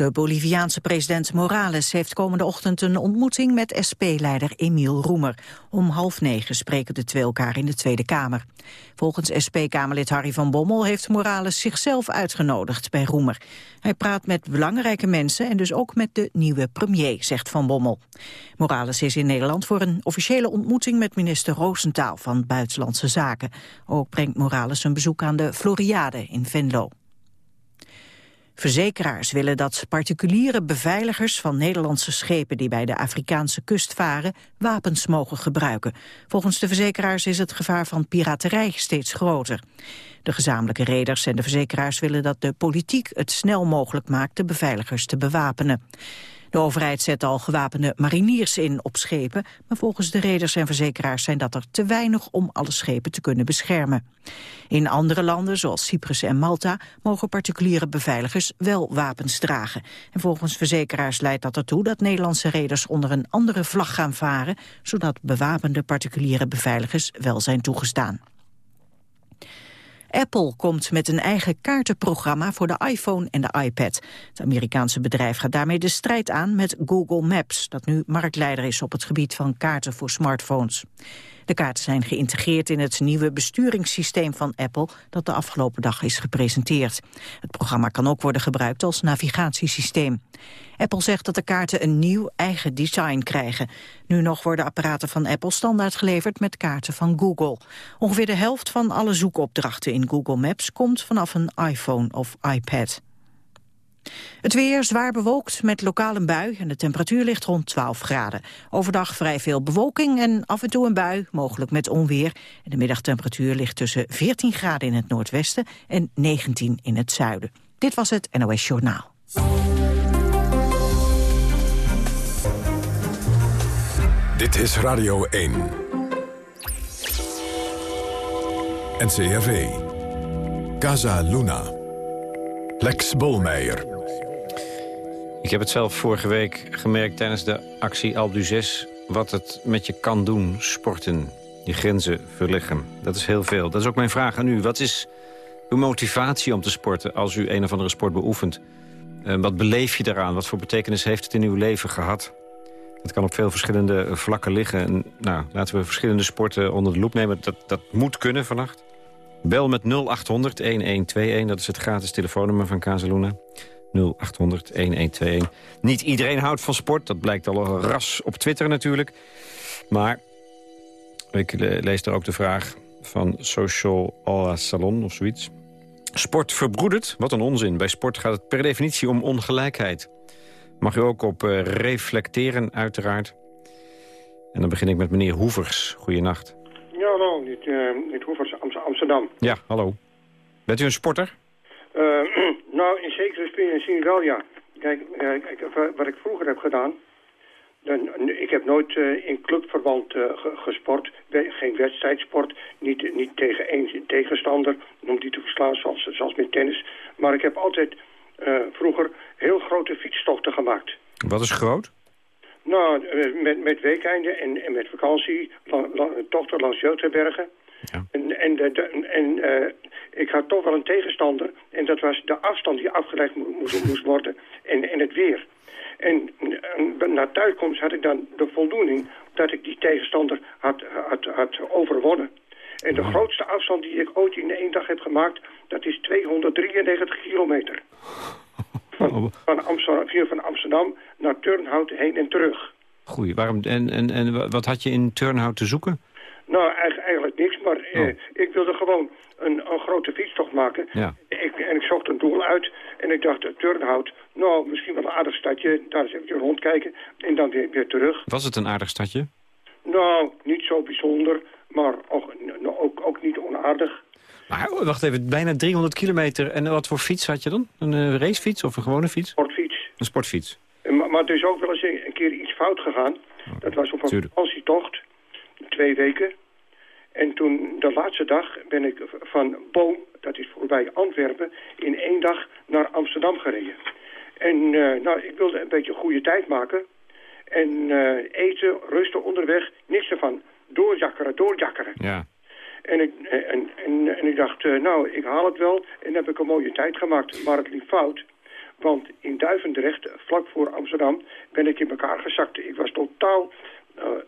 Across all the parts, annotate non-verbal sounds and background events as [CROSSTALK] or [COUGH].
De Boliviaanse president Morales heeft komende ochtend een ontmoeting met SP-leider Emiel Roemer. Om half negen spreken de twee elkaar in de Tweede Kamer. Volgens SP-Kamerlid Harry van Bommel heeft Morales zichzelf uitgenodigd bij Roemer. Hij praat met belangrijke mensen en dus ook met de nieuwe premier, zegt Van Bommel. Morales is in Nederland voor een officiële ontmoeting met minister Roosentaal van Buitenlandse Zaken. Ook brengt Morales een bezoek aan de Floriade in Venlo. Verzekeraars willen dat particuliere beveiligers van Nederlandse schepen die bij de Afrikaanse kust varen wapens mogen gebruiken. Volgens de verzekeraars is het gevaar van piraterij steeds groter. De gezamenlijke reders en de verzekeraars willen dat de politiek het snel mogelijk maakt de beveiligers te bewapenen. De overheid zet al gewapende mariniers in op schepen, maar volgens de reders en verzekeraars zijn dat er te weinig om alle schepen te kunnen beschermen. In andere landen, zoals Cyprus en Malta, mogen particuliere beveiligers wel wapens dragen. En volgens verzekeraars leidt dat ertoe dat Nederlandse reders onder een andere vlag gaan varen, zodat bewapende particuliere beveiligers wel zijn toegestaan. Apple komt met een eigen kaartenprogramma voor de iPhone en de iPad. Het Amerikaanse bedrijf gaat daarmee de strijd aan met Google Maps... dat nu marktleider is op het gebied van kaarten voor smartphones. De kaarten zijn geïntegreerd in het nieuwe besturingssysteem van Apple dat de afgelopen dag is gepresenteerd. Het programma kan ook worden gebruikt als navigatiesysteem. Apple zegt dat de kaarten een nieuw eigen design krijgen. Nu nog worden apparaten van Apple standaard geleverd met kaarten van Google. Ongeveer de helft van alle zoekopdrachten in Google Maps komt vanaf een iPhone of iPad. Het weer zwaar bewolkt met lokaal een bui en de temperatuur ligt rond 12 graden. Overdag vrij veel bewolking en af en toe een bui, mogelijk met onweer. de middagtemperatuur ligt tussen 14 graden in het noordwesten en 19 in het zuiden. Dit was het NOS Journaal. Dit is Radio 1. NCRV. Casa Luna. Lex Bolmeijer. Ik heb het zelf vorige week gemerkt tijdens de actie Alpe 6... wat het met je kan doen, sporten. Je grenzen verleggen. Dat is heel veel. Dat is ook mijn vraag aan u. Wat is uw motivatie om te sporten als u een of andere sport beoefent? Uh, wat beleef je daaraan? Wat voor betekenis heeft het in uw leven gehad? Het kan op veel verschillende vlakken liggen. En, nou, laten we verschillende sporten onder de loep nemen. Dat, dat moet kunnen vannacht. Bel met 0800-1121, dat is het gratis telefoonnummer van Casaluna. 0800-1121. Niet iedereen houdt van sport, dat blijkt al een ras op Twitter natuurlijk. Maar ik lees er ook de vraag van Social Alla Salon of zoiets. Sport verbroedert? Wat een onzin. Bij sport gaat het per definitie om ongelijkheid. Mag u ook op uh, reflecteren, uiteraard. En dan begin ik met meneer Hoevers. Goeienacht. Ja, hallo. Dit, uh, dit Hoevers, Amsterdam. Ja, hallo. Bent u een sporter? Uh, in [CLEARS THROAT] zekere zin wel, ja. Kijk, wat ik vroeger heb gedaan... Dan, ik heb nooit uh, in clubverband uh, gesport. Geen wedstrijdsport. Niet, niet tegen één tegenstander om die te verslaan zoals, zoals met tennis. Maar ik heb altijd uh, vroeger heel grote fietstochten gemaakt. Wat is groot? Nou, met, met weekeinden en, en met vakantie, tochten langs Joterbergen. Ja. En, en, de, en uh, ik had toch wel een tegenstander. En dat was de afstand die afgelegd moest, moest worden. En, en het weer. En uh, na thuiskomst had ik dan de voldoening dat ik die tegenstander had, had, had overwonnen. En de grootste afstand die ik ooit in één dag heb gemaakt... dat is 293 kilometer. [LAUGHS] Van, van, Amsterdam, van Amsterdam naar Turnhout heen en terug. Goeie, waarom, en, en, en wat had je in Turnhout te zoeken? Nou, eigenlijk niks, maar eh, oh. ik wilde gewoon een, een grote fietstocht maken. Ja. Ik, en ik zocht een doel uit en ik dacht, Turnhout, nou, misschien wel een aardig stadje. Daar eens even rondkijken en dan weer, weer terug. Was het een aardig stadje? Nou, niet zo bijzonder, maar ook, ook, ook niet onaardig. Maar wacht even, bijna 300 kilometer. En wat voor fiets had je dan? Een uh, racefiets of een gewone fiets? Sportfiets. Een sportfiets. Maar, maar er is ook wel eens een, keer iets fout gegaan. Dat was op een vakantietocht, twee weken. En toen, de laatste dag, ben ik van Boom, dat is voorbij Antwerpen, in één dag naar Amsterdam gereden. En uh, nou, ik wilde een beetje goede tijd maken. En uh, eten, rusten onderweg, niks ervan. Doorjakkeren, doorjakkeren. Ja. En ik, en, en, en ik dacht, nou, ik haal het wel. En heb ik een mooie tijd gemaakt. Maar het liep fout. Want in Duivendrecht, vlak voor Amsterdam, ben ik in elkaar gezakt. Ik was totaal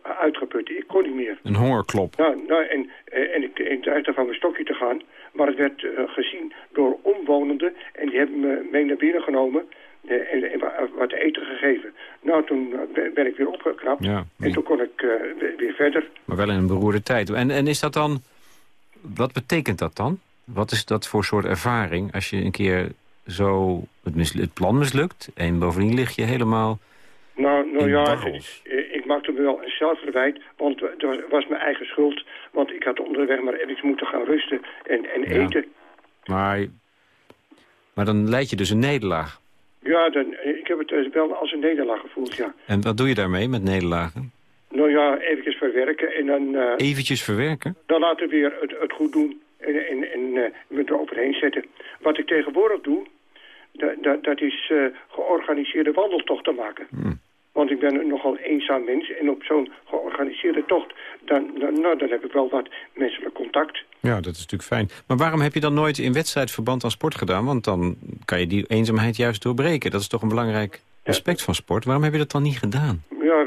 uitgeput. Ik kon niet meer. Een hongerklop. Nou, nou en, en ik, ik dreigde van mijn stokje te gaan. Maar het werd gezien door omwonenden. En die hebben me mee naar binnen genomen. En, en, wat eten gegeven. Nou, toen ben ik weer opgeknapt. Ja, en toen kon ik weer verder. Maar wel in een beroerde tijd. En, en is dat dan... Wat betekent dat dan? Wat is dat voor soort ervaring als je een keer zo het, het plan mislukt... en bovendien lig je helemaal nou, nou ja, ik maakte me wel een zelfverwijt, want het was mijn eigen schuld. Want ik had onderweg maar even moeten gaan rusten en, en eten. Maar, maar dan leid je dus een nederlaag. Ja, dan, ik heb het eh, wel als een nederlaag gevoeld, ja. En wat doe je daarmee met nederlagen? Nou ja, eventjes verwerken en dan... Uh, eventjes verwerken? Dan laten we weer het, het goed doen en, en, en uh, me eroverheen zetten. Wat ik tegenwoordig doe, dat, dat is uh, georganiseerde wandeltochten maken. Hmm. Want ik ben nogal eenzaam mens. En op zo'n georganiseerde tocht, dan, dan, nou, dan heb ik wel wat menselijk contact. Ja, dat is natuurlijk fijn. Maar waarom heb je dan nooit in wedstrijdverband aan sport gedaan? Want dan kan je die eenzaamheid juist doorbreken. Dat is toch een belangrijk aspect van sport. Waarom heb je dat dan niet gedaan? Ja,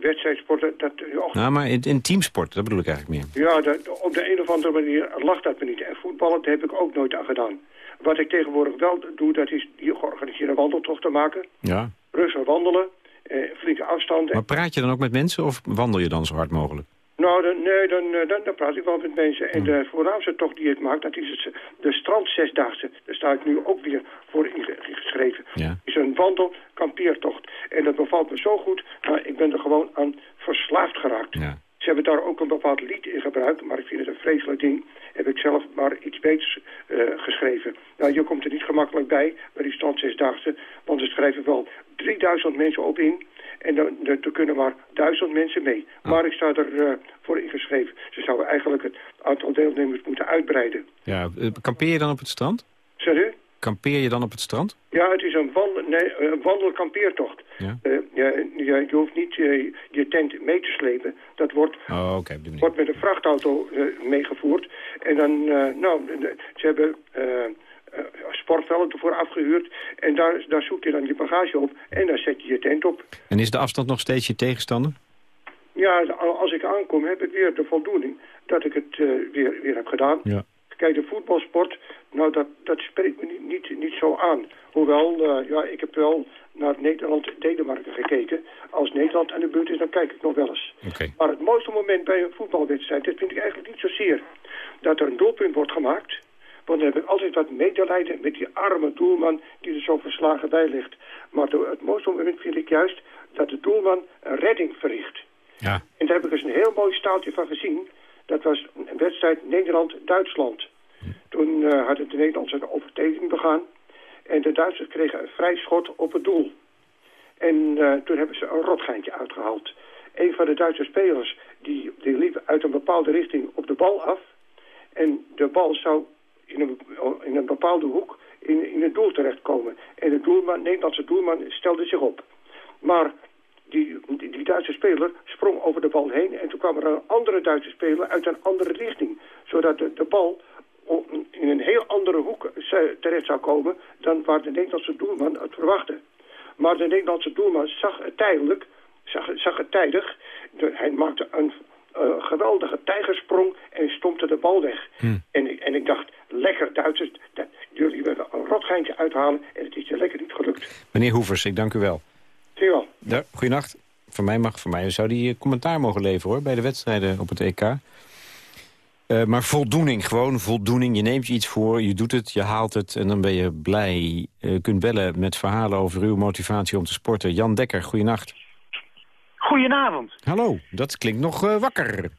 wedstrijdsport, dat... Och. Nou, maar in, in, teamsport, dat bedoel ik eigenlijk meer. Ja, dat, op de een of andere manier lag dat me niet. En voetballen, daar heb ik ook nooit aan gedaan. Wat ik tegenwoordig wel doe, dat is die georganiseerde wandeltochten maken. Ja. Rustig wandelen, eh, flinke afstanden. Maar praat je dan ook met mensen of wandel je dan zo hard mogelijk? Nou, dan, nee, dan, eh, dan, dan, praat ik wel met mensen. En de voornaamste tocht die ik maak, dat is het, de strand zesdaagse. Daar sta ik nu ook weer voor ingeschreven. Ja. is een wandel-kampeertocht. En dat bevalt me zo goed, nou, ik ben er gewoon aan verslaafd geraakt. Ja. Ze hebben daar ook een bepaald lied in gebruikt, maar ik vind het een vreselijk ding. Heb ik zelf maar iets beters uh, geschreven. Nou, je komt er niet gemakkelijk bij, bij die stand zesdaagse, want er schrijven wel 3000 mensen op in. En dan, er kunnen maar duizend mensen mee. Ah. Maar ik sta er uh, voor ingeschreven. Ze zouden eigenlijk het aantal deelnemers moeten uitbreiden. Ja, eh, kampeer je dan op het strand? Sorry? Kampeer je dan op het strand? Ja, het is een, wandel, nee, een wandelkampeertocht. Ja? Uh, je, je, hoeft niet uh, je tent mee te slepen. Dat wordt, oh, okay, wordt met een vrachtauto uh, meegevoerd. En dan, nou, ze hebben sportvelden ervoor afgehuurd. En daar, daar zoek je dan je bagage op en dan zet je je tent op. En is de afstand nog steeds je tegenstander? Ja, als ik aankom heb ik weer de voldoening dat ik het weer, weer heb gedaan. Ja. Kijk, de voetbalsport, nou dat, dat spreekt me niet, niet, niet zo aan. Hoewel, uh, ja, ik heb wel naar Nederland-Denemarken gekeken. Als Nederland aan de beurt is, dan kijk ik nog wel eens. Okay. Maar het mooiste moment bij een voetbalwedstrijd, dat vind ik eigenlijk niet zozeer dat er een doelpunt wordt gemaakt. Want dan heb ik altijd wat medelijden met die arme doelman die er zo verslagen bij ligt. Maar het mooiste moment vind ik juist dat de doelman een redding verricht. Ja. En daar heb ik eens een heel mooi staaltje van gezien. Dat was een wedstrijd Nederland-Duitsland. Toen uh, hadden de Nederlanders een overtreding begaan. En de Duitsers kregen een vrij schot op het doel. En uh, toen hebben ze een rotgeintje uitgehaald. Een van de Duitse spelers die, die liep uit een bepaalde richting op de bal af. En de bal zou in een, in een bepaalde hoek in, in het doel terechtkomen. En de doelman, Nederlandse doelman stelde zich op. Maar die, die, Duitse speler sprong over de bal heen... en toen kwam er een andere Duitse speler uit een andere richting. Zodat de, de bal in een heel andere hoek terecht zou komen... dan waar de Nederlandse doelman het verwachtte. Maar de Nederlandse doelman zag het tijdelijk, zag, zag het tijdig. hij maakte een uh, geweldige tijgersprong en stompte de bal weg. Hm. En, en ik dacht, lekker Duitsers, dat, jullie willen een rotgeintje uithalen... en het is je lekker niet gelukt. Meneer Hoevers, ik dank u wel. Zie je wel. Ja, goeienacht. Voor mij mag, voor mij zou die commentaar mogen leveren hoor, bij de wedstrijden op het EK. Uh, maar voldoening, gewoon voldoening. Je neemt je iets voor, je doet het, je haalt het en dan ben je blij. Je kunt bellen met verhalen over uw motivatie om te sporten. Jan Dekker, goeienacht. Goedenavond. Hallo, dat klinkt nog uh, wakker.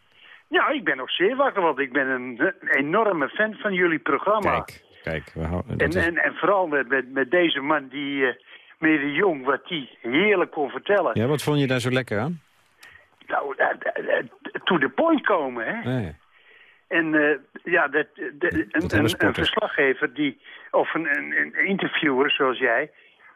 Ja, ik ben nog zeer wakker, want ik ben een, enorme fan van jullie programma. Kijk, kijk. We houden, en, en, en, vooral met, met, met, deze man die... Meneer de Jong, wat die heerlijk kon vertellen. Ja, wat vond je daar zo lekker aan? Nou, uh, to the point komen, hè. Ja. En uh, ja, dat, de, een, een, een, verslaggever die, of een, een, interviewer zoals jij,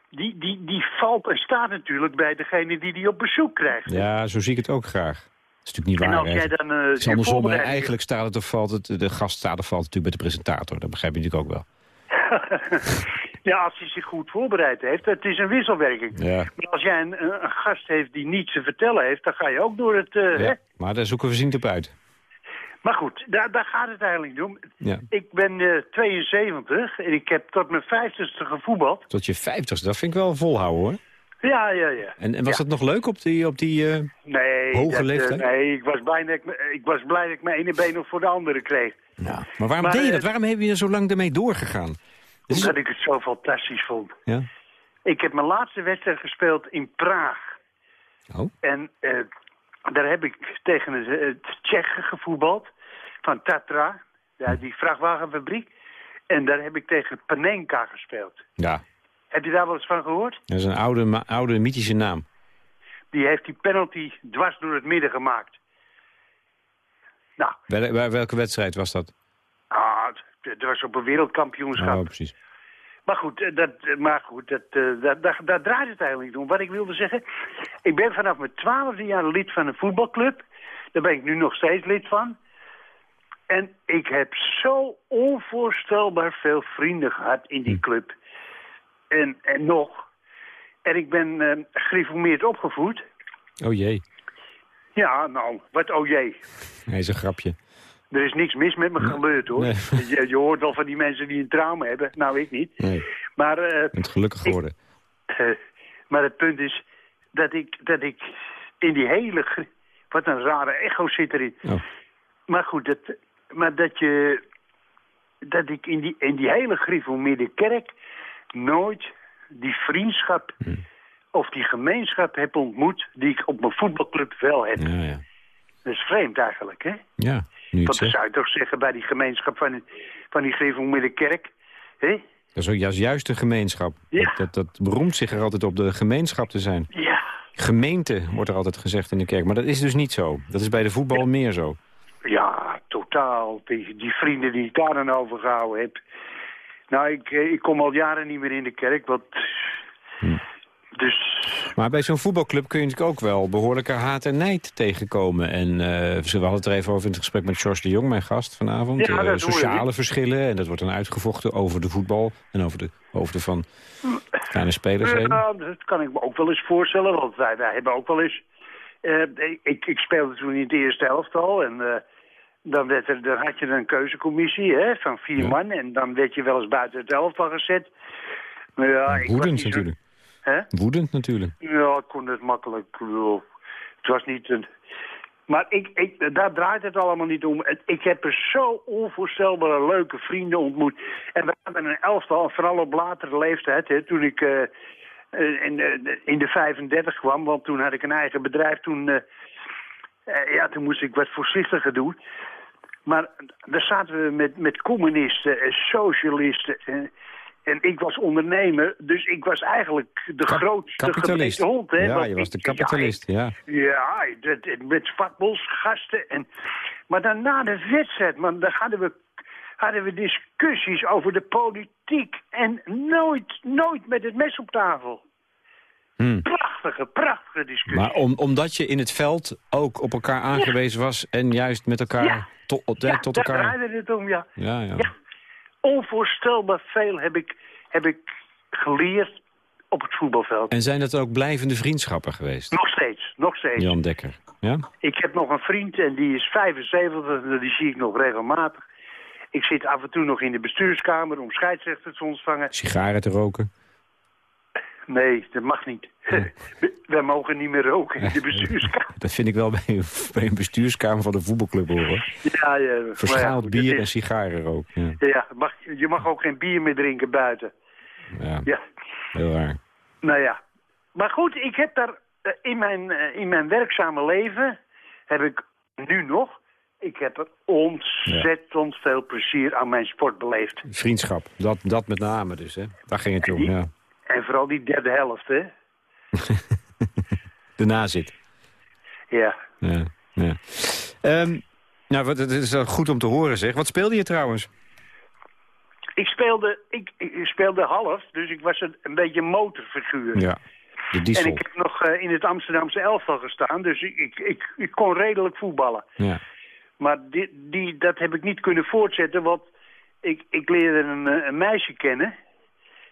die, die, die valt en staat natuurlijk bij degene die die op bezoek krijgt. Ja, zo zie ik het ook graag. is natuurlijk niet waar. En als jij dan, uh, het is andersom, eigenlijk staat het of valt het, de gast staat of valt natuurlijk bij de presentator. Dat begrijp je natuurlijk ook wel. [LAUGHS] ja, als hij zich goed voorbereid heeft, het is een wisselwerking. Ja. Maar als jij een, een, gast heeft die niets te vertellen heeft, dan ga je ook door het... Uh, ja, maar daar zoeken we zien op uit. Maar goed, daar, daar gaat het eigenlijk om. Ja. Ik ben uh, 72 en ik heb tot mijn 50ste gevoetbald. Tot je 50ste, dat vind ik wel volhouden hoor. Ja, ja, ja. En, en was dat nog leuk op die, op die uh, nee, hoge dat, leeftijd? nee, ik was, blij dat ik, ik was blij dat ik mijn ene been nog voor de andere kreeg. Ja. Maar waarom deed je dat? Eh, waarom heb je er zo lang ermee doorgegaan? Omdat ik het zo fantastisch vond. Ja? Ik heb mijn laatste wedstrijd gespeeld in Praag. Oh. En uh, daar heb ik tegen het, het Tsjechen gevoetbald. Van Tatra, ja, die vrachtwagenfabriek. En daar heb ik tegen Panenka gespeeld. Ja. Heb je daar wel eens van gehoord? Dat is een oude, oude mythische naam. Die heeft die penalty dwars door het midden gemaakt. Nou. Wel, welke wedstrijd was dat? Het was op een wereldkampioenschap. Oh, precies. Maar goed, eh, dat, eh, maar goed dat, dat, dat, dat draait het eigenlijk om. Wat ik wilde zeggen, ik ben vanaf mijn twaalfde jaar lid van een voetbalclub. Daar ben ik nu nog steeds lid van. En ik heb zo onvoorstelbaar veel vrienden gehad in die hm. club. En, en nog. En ik ben uh, gereformeerd opgevoed. Oh jee. Ja, nou, wat oh jee. Hij is een grapje. Er is niks mis met me gebeurd, hoor. [LAUGHS] Je, je, hoort al van die mensen die een trauma hebben. Nou, ik niet. Nee. Maar, uh, bent gelukkig geworden. uh, maar het punt is dat ik, dat ik in die hele... Wat een rare echo zit erin. Oh. Maar goed, dat, maar dat je... Dat ik in die, in die hele gereformeerde kerk nooit die vriendschap hm. of die gemeenschap heb ontmoet die ik op mijn voetbalclub wel heb. Ja, ja. Dat is vreemd eigenlijk, hè? Ja, Want dan zou je toch zeggen bij die gemeenschap van, van die Grevel kerk, hè? Dat is ook juist, juist de gemeenschap. Ja. Dat, dat, dat beroemt zich er altijd op de gemeenschap te zijn. Ja. Gemeente wordt er altijd gezegd in de kerk, maar dat is dus niet zo. Dat is bij de voetbal meer zo. Ja, totaal. Die, die vrienden die ik daar dan over gehouden heb, nou, ik, eh, ik kom al jaren niet meer in de kerk, want... Dus... Maar bij zo'n voetbalclub kun je natuurlijk ook wel behoorlijke haat en nijd tegenkomen. En uh, we hadden het er even over in het gesprek met George de Jong, mijn gast vanavond. Ja, uh, sociale verschillen, en dat wordt dan uitgevochten over de voetbal en over de hoofden van kleine spelers heen. Ja, dat kan ik me ook wel eens voorstellen, want wij, wij hebben ook wel eens... Uh, ik, ik speelde toen in de eerste helft al en dan, werd er, dan had je een keuzecommissie hè, van vier man. En dan werd je wel eens buiten het elftal gezet. Maar ja, ik Woedend natuurlijk. Hè? Woedend natuurlijk. Ja, ik kon het makkelijk. Het was niet een... Maar ik, ik, daar draait het allemaal niet om. Ik heb er zo onvoorstelbare leuke vrienden ontmoet. En we hadden een elftal, vooral op latere leeftijd, hè, toen ik uh, in, uh, in de 35 kwam. Want toen had ik een eigen bedrijf. Toen, uh, ja, toen moest ik wat voorzichtiger doen. Maar daar zaten we met, met communisten en socialisten. En, en ik was ondernemer, dus ik was eigenlijk de grootste kapitalist. hond. Hè, ja, je was de kapitalist, ja. Ja, ja met vakbondsgasten. En, maar dan na de wedstrijd, man, dan hadden we, hadden we discussies over de politiek. En nooit, nooit met het mes op tafel. Hmm. Prachtige, prachtige discussie. Maar om, omdat je in het veld ook op elkaar aangewezen was... en juist met elkaar tot, ja, tot elkaar... daar draaide het om, ja. Ja, ja. Onvoorstelbaar veel heb ik, heb ik geleerd op het voetbalveld. En zijn dat ook blijvende vriendschappen geweest? Nog steeds, nog steeds. Jan Dekker, ja? Ik heb nog een vriend en die is 75, die zie ik nog regelmatig. Ik zit af en toe nog in de bestuurskamer om scheidsrechters te ontvangen. Sigaren te roken? Nee, dat mag niet. [LAUGHS] We mogen niet meer roken in de bestuurskamer. Dat vind ik wel bij een, bij een bestuurskamer van de voetbalclub horen. Ja, ja. Verschaald bier en sigaren roken. Ja, ja mag, je mag ook geen bier meer drinken buiten. Ja, ja. heel raar. Nou ja. Maar goed, ik heb daar eh, in mijn, eh, in mijn werkzame leven... heb ik nu nog... Ik heb er ontzettend veel plezier aan mijn sport beleefd. Vriendschap, dat, dat met name dus, hè? Daar ging het om, ja. En vooral die derde helft, hè? [LAUGHS] de nazit. Ja. ja, ja. Um, nou, het is goed om te horen, zeg. Wat speelde je trouwens? Ik speelde, ik, ik speelde half, dus ik was een, een beetje motorfiguur. Ja, de diesel. En ik heb nog, nog in het Amsterdamse elftal gestaan. Dus ik, ik, ik kon redelijk voetballen. Ja. Maar die, die, dat heb ik niet kunnen voortzetten, want ik, ik leerde een, een meisje kennen.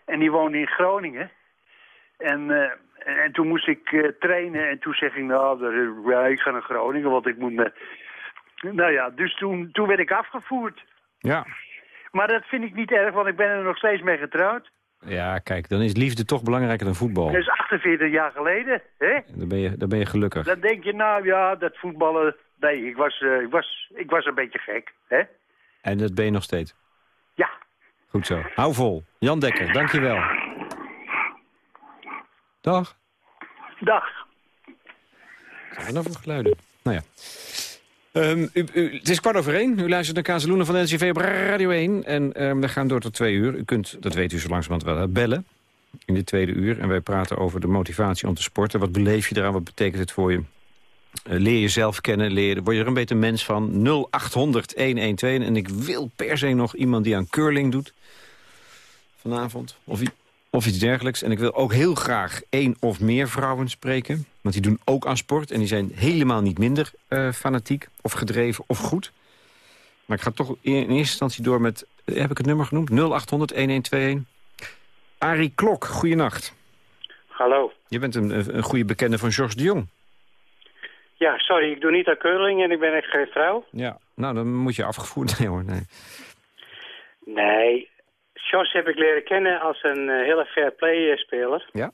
En die woonde in Groningen. En, en toen moest ik trainen en toen zeg ik, nou, ja, ik ga naar Groningen, want ik moet me... Nou ja, dus toen, toen werd ik afgevoerd. Ja. Maar dat vind ik niet erg, want ik ben er nog steeds mee getrouwd. Ja, kijk, dan is liefde toch belangrijker dan voetbal. Dat is 48 jaar geleden, hè? Dan ben je, dan ben je gelukkig. Dan denk je, nou ja, dat voetballen... Nee, ik was, uh, ik was, ik was een beetje gek, hè? En dat ben je nog steeds? Ja. Goed zo. Hou vol. Jan Dekker, dankjewel. Dag. Dag. Wat zijn nou voor geluiden? Nou ja. Um, u, u, het is kwart over één. U luistert naar Kazeloenen van de NCV op Radio 1. En um, we gaan door tot twee uur. U kunt, dat weet u zo langzamerhand wel, bellen in de tweede uur. En wij praten over de motivatie om te sporten. Wat beleef je eraan? Wat betekent het voor je? Uh, leer jezelf kennen. Leer, word je er een beetje mens van? 0800 112. En ik wil per se nog iemand die aan curling doet. Vanavond. Of of iets dergelijks. En ik wil ook heel graag één of meer vrouwen spreken. Want die doen ook aan sport. En die zijn helemaal niet minder uh, fanatiek of gedreven of goed. Maar ik ga toch in eerste instantie door met... Eh, heb ik het nummer genoemd? 0800-1121. Arie Klok, goeienacht. Hallo. Je bent een, een goede bekende van Georges de Jong. Ja, sorry, ik doe niet aan curling en ik ben echt geen vrouw. Ja, nou dan moet je afgevoerd. [LAUGHS] Nee hoor, nee. Nee, Jos heb ik leren kennen als een uh, hele fair play speler. Ja.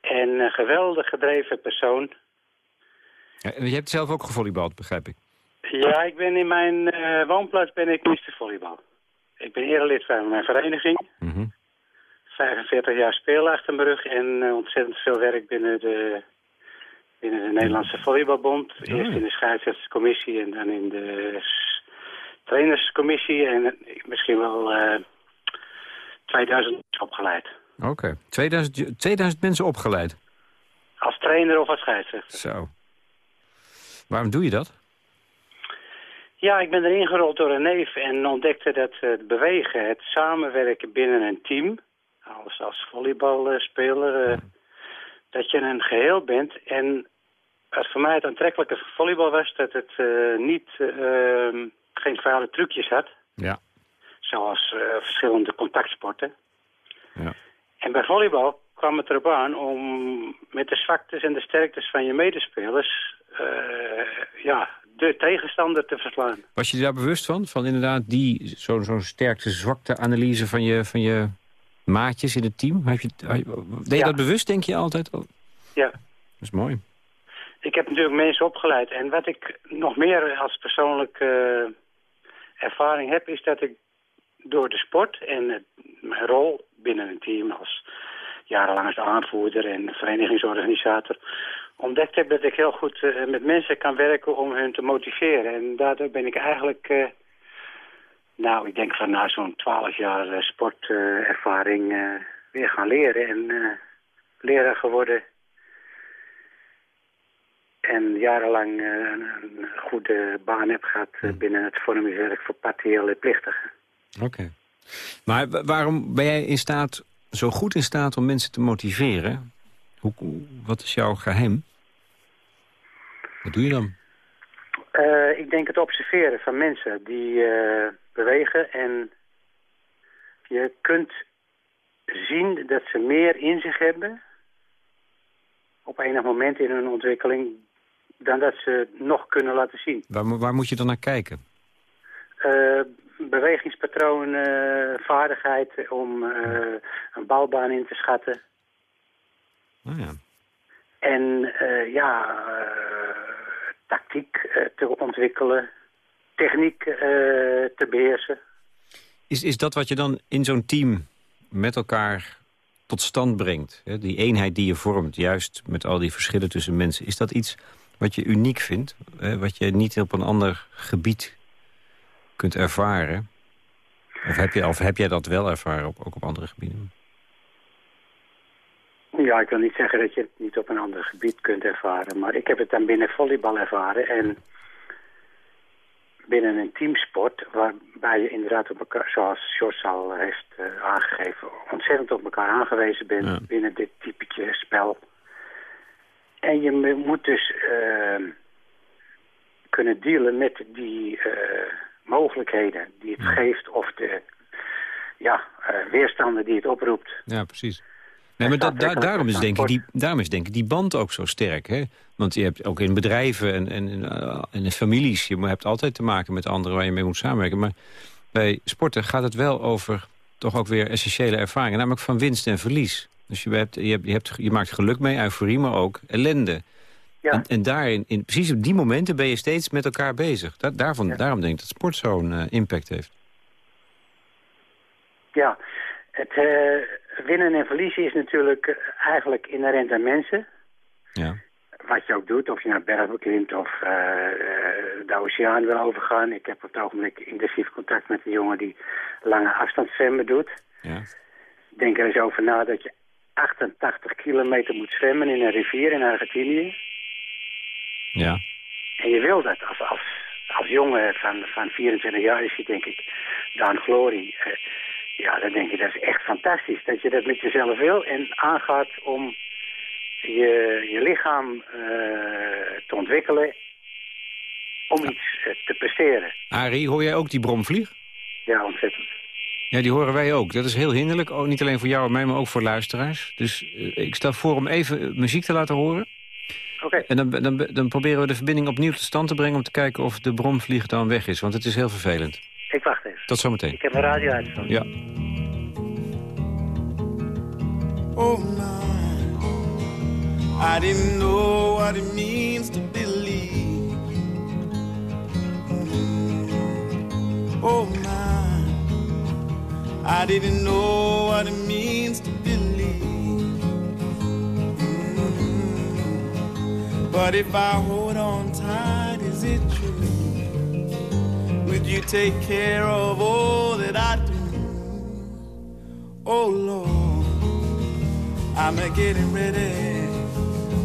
En een geweldig gedreven persoon. Ja, je hebt zelf ook gevolleybald, begrijp ik. Ja, ik ben in mijn uh, woonplaats ben ik. Volleybal. Ik ben erelid van mijn vereniging. Mm 45 jaar spelen achter mijn rug en uh, ontzettend veel werk binnen de, binnen de Nederlandse Volleybalbond. Eerst in de scheidsrechterscommissie en dan in de trainerscommissie. En misschien wel 2000 opgeleid. Oké, 2000, 2000 mensen opgeleid? Als trainer of als scheidsrechter. Zo. Waarom doe je dat? Ja, ik ben erin gerold door een neef en ontdekte dat het bewegen, het samenwerken binnen een team, als, als volleybalspeler, uh, dat je een geheel bent. En wat voor mij het aantrekkelijke van volleybal was, dat het uh, niet, uh, geen vuile trucjes had. Ja zoals uh, verschillende contactsporten. Ja. En bij volleybal kwam het erop aan om met de zwaktes en de sterktes van je medespelers... Uh, ja, de tegenstander te verslaan. Was je daar bewust van? Van inderdaad die zo'n zo'n sterkte-zwakte analyse van je, van je maatjes in het team? Heb je, deed je dat bewust, denk je altijd? Ja. Dat is mooi. Ik heb natuurlijk mensen opgeleid. En wat ik nog meer als persoonlijke uh, ervaring heb... is dat ik door de sport en mijn rol binnen een team als jarenlang als aanvoerder en verenigingsorganisator ontdekt heb dat ik heel goed uh, met mensen kan werken om hun te motiveren. En daardoor ben ik eigenlijk, uh, nou ik denk van na zo'n twaalf jaar sportervaring weer gaan leren en leraar geworden. En jarenlang een goede baan heb gehad binnen het vormingswerk voor partiële plichtigen. Oké. Maar waarom ben jij in staat, zo goed in staat om mensen te motiveren? Hoe, wat is jouw geheim? Wat doe je dan? Uh, ik denk het observeren van mensen die uh, bewegen. En je kunt zien dat ze meer in zich hebben... op enig moment in hun ontwikkeling... dan dat ze nog kunnen laten zien. Waar, waar moet je dan naar kijken? Uh, bewegingspatroon, uh, vaardigheid om uh, een bouwbaan in te schatten. Oh ja. En ja, tactiek te ontwikkelen, techniek te beheersen. Is, is dat wat je dan in zo'n team met elkaar tot stand brengt? Hè? Die eenheid die je vormt, juist met al die verschillen tussen mensen. Is dat iets wat je uniek vindt? Hè? Wat je niet op een ander gebied kunt ervaren? Of heb, je, of heb jij dat wel ervaren, op, ook op andere gebieden? Ja, ik wil niet zeggen dat je het niet op een ander gebied kunt ervaren. Maar ik heb het dan binnen volleybal ervaren. En binnen een teamsport, waarbij je inderdaad op elkaar, zoals Jos al heeft uh, aangegeven, ontzettend op elkaar aangewezen bent binnen dit typetje spel. En je moet dus uh, kunnen dealen met die uh, mogelijkheden die het geeft of de ja, uh, weerstanden die het oproept. Ja, precies. Nee, maar da da daarom, is denk ik die, daarom is denk ik die band ook zo sterk. Hè? Want je hebt ook in bedrijven en, en, en in families... je hebt altijd te maken met anderen waar je mee moet samenwerken. Maar bij sporten gaat het wel over toch ook weer essentiële ervaringen. Namelijk van winst en verlies. Dus je, hebt, je, hebt, je, hebt, je maakt geluk mee, euforie, maar ook ellende. Ja. En, en daarin, in, precies op die momenten ben je steeds met elkaar bezig. Da daarvan, Daarom denk ik dat sport zo'n uh, impact heeft. Ja, het uh, winnen en verliezen is natuurlijk uh, eigenlijk inherent aan mensen. Ja. Wat je ook doet, of je naar berg beklimt of de oceaan wil overgaan. Ik heb op het ogenblik intensief contact met een jongen die lange afstandszwemmen doet. Ja. Denk er eens over na dat je 88 kilometer moet zwemmen in een rivier in Argentinië. Ja. En je wil dat als, als, als jongen van, van 24 jaar is je denk ik dan glorie. Uh, ja, dan denk je dat is echt fantastisch. Dat je dat met jezelf wil en aangaat om je, je lichaam uh, te ontwikkelen om iets uh, te presteren. Arie, hoor jij ook die bromvlieg? Ja, ontzettend. Ja, die horen wij ook. Dat is heel hinderlijk. Ook niet alleen voor jou en mij, maar ook voor luisteraars. Dus ik stel voor om even muziek te laten horen. Oké. En dan, dan, dan proberen we de verbinding opnieuw tot stand te brengen... om te kijken of de bromvlieg dan weg is. Want het is heel vervelend. Ik wacht even. Tot zometeen. Ik heb een radio uitstaan. Ja. Oh my, I didn't know what it means to believe. Oh my, I didn't know what it means to But if I hold on tight, is it true? Would you take care of all that I do? Oh Lord, I'm a getting ready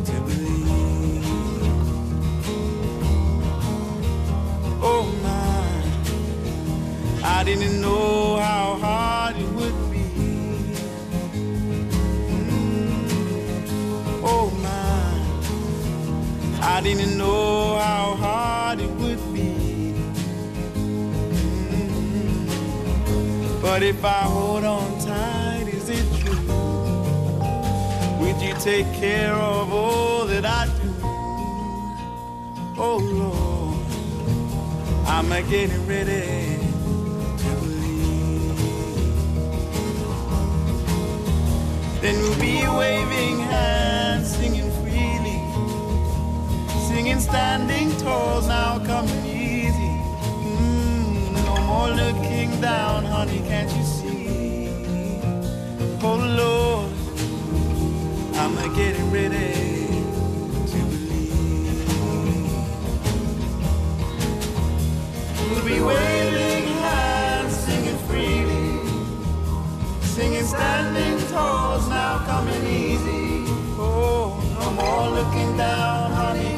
to believe. Oh my, I didn't know how hard it would be. Mm. Oh my, I didn't know how hard it would be. Mm. But if I hold on tight, is it true? Would you take care of all that I do? Oh Lord, I'm a getting ready to. Then we'll be waving hands, singing standing tall, now coming easy. Mm, no more looking down, honey, can't you see? Oh Lord, I'm a getting ready to believe. We'll be waving hands, singing freely, singing standing tall, now coming easy. Oh, no more looking down, honey,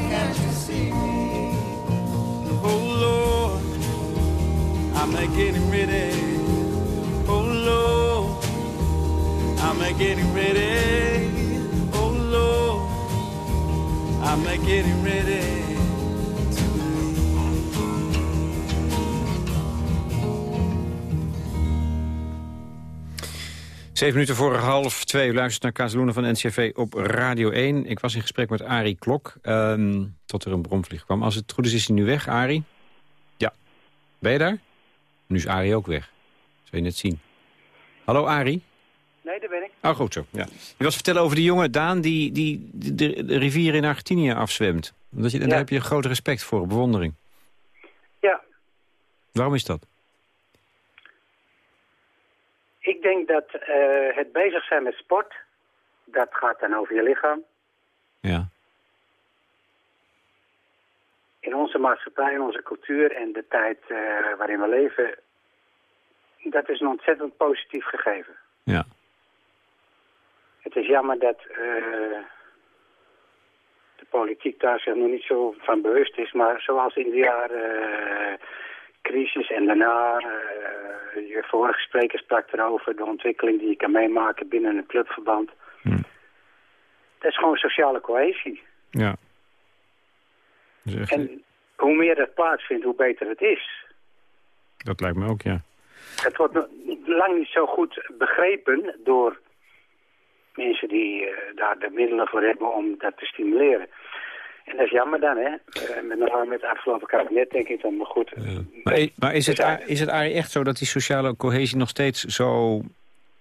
Oh Lord, I'm a getting ready. Oh Lord, I'm a getting ready. Oh Lord, I'm a getting ready. Zeven minuten voor half twee. U luistert naar Kazeloenen van NCV op Radio 1. Ik was in gesprek met Arie Klok, ehm, tot er een bromvlieg kwam. Als het goed is, is hij nu weg, Arie? Ja. Ben je daar? Nu is Arie ook weg. Zou je net zien. Hallo, Arie? Nee, daar ben ik. Oh, goed zo. Ja. Je was vertellen over die jonge Daan die, die de, de rivier in Argentinië afzwemt. Dat je, en Ja. daar heb je grote respect voor, bewondering. Ja, Waarom is dat? Ik denk dat eh, het bezig zijn met sport, dat gaat dan over je lichaam. Ja. In onze maatschappij, in onze cultuur en de tijd eh, waarin we leven, dat is een ontzettend positief gegeven. Ja. Het is jammer dat eh, de politiek daar zich nog niet zo van bewust is. Maar zoals in de jaren crisis en daarna, je vorige spreker sprak erover, de ontwikkeling die je kan meemaken binnen een clubverband. Hm. Dat is gewoon sociale cohesie. Ja. En hoe meer dat plaatsvindt, hoe beter het is. Dat lijkt me ook, ja. Het wordt lang niet zo goed begrepen door mensen die uh, daar de middelen voor hebben om dat te stimuleren. En dat is jammer dan, hè. Uh, met name met het afgelopen kabinet denk ik dan, maar goed. Maar, maar, is, het, is het Arie echt zo dat die sociale cohesie nog steeds zo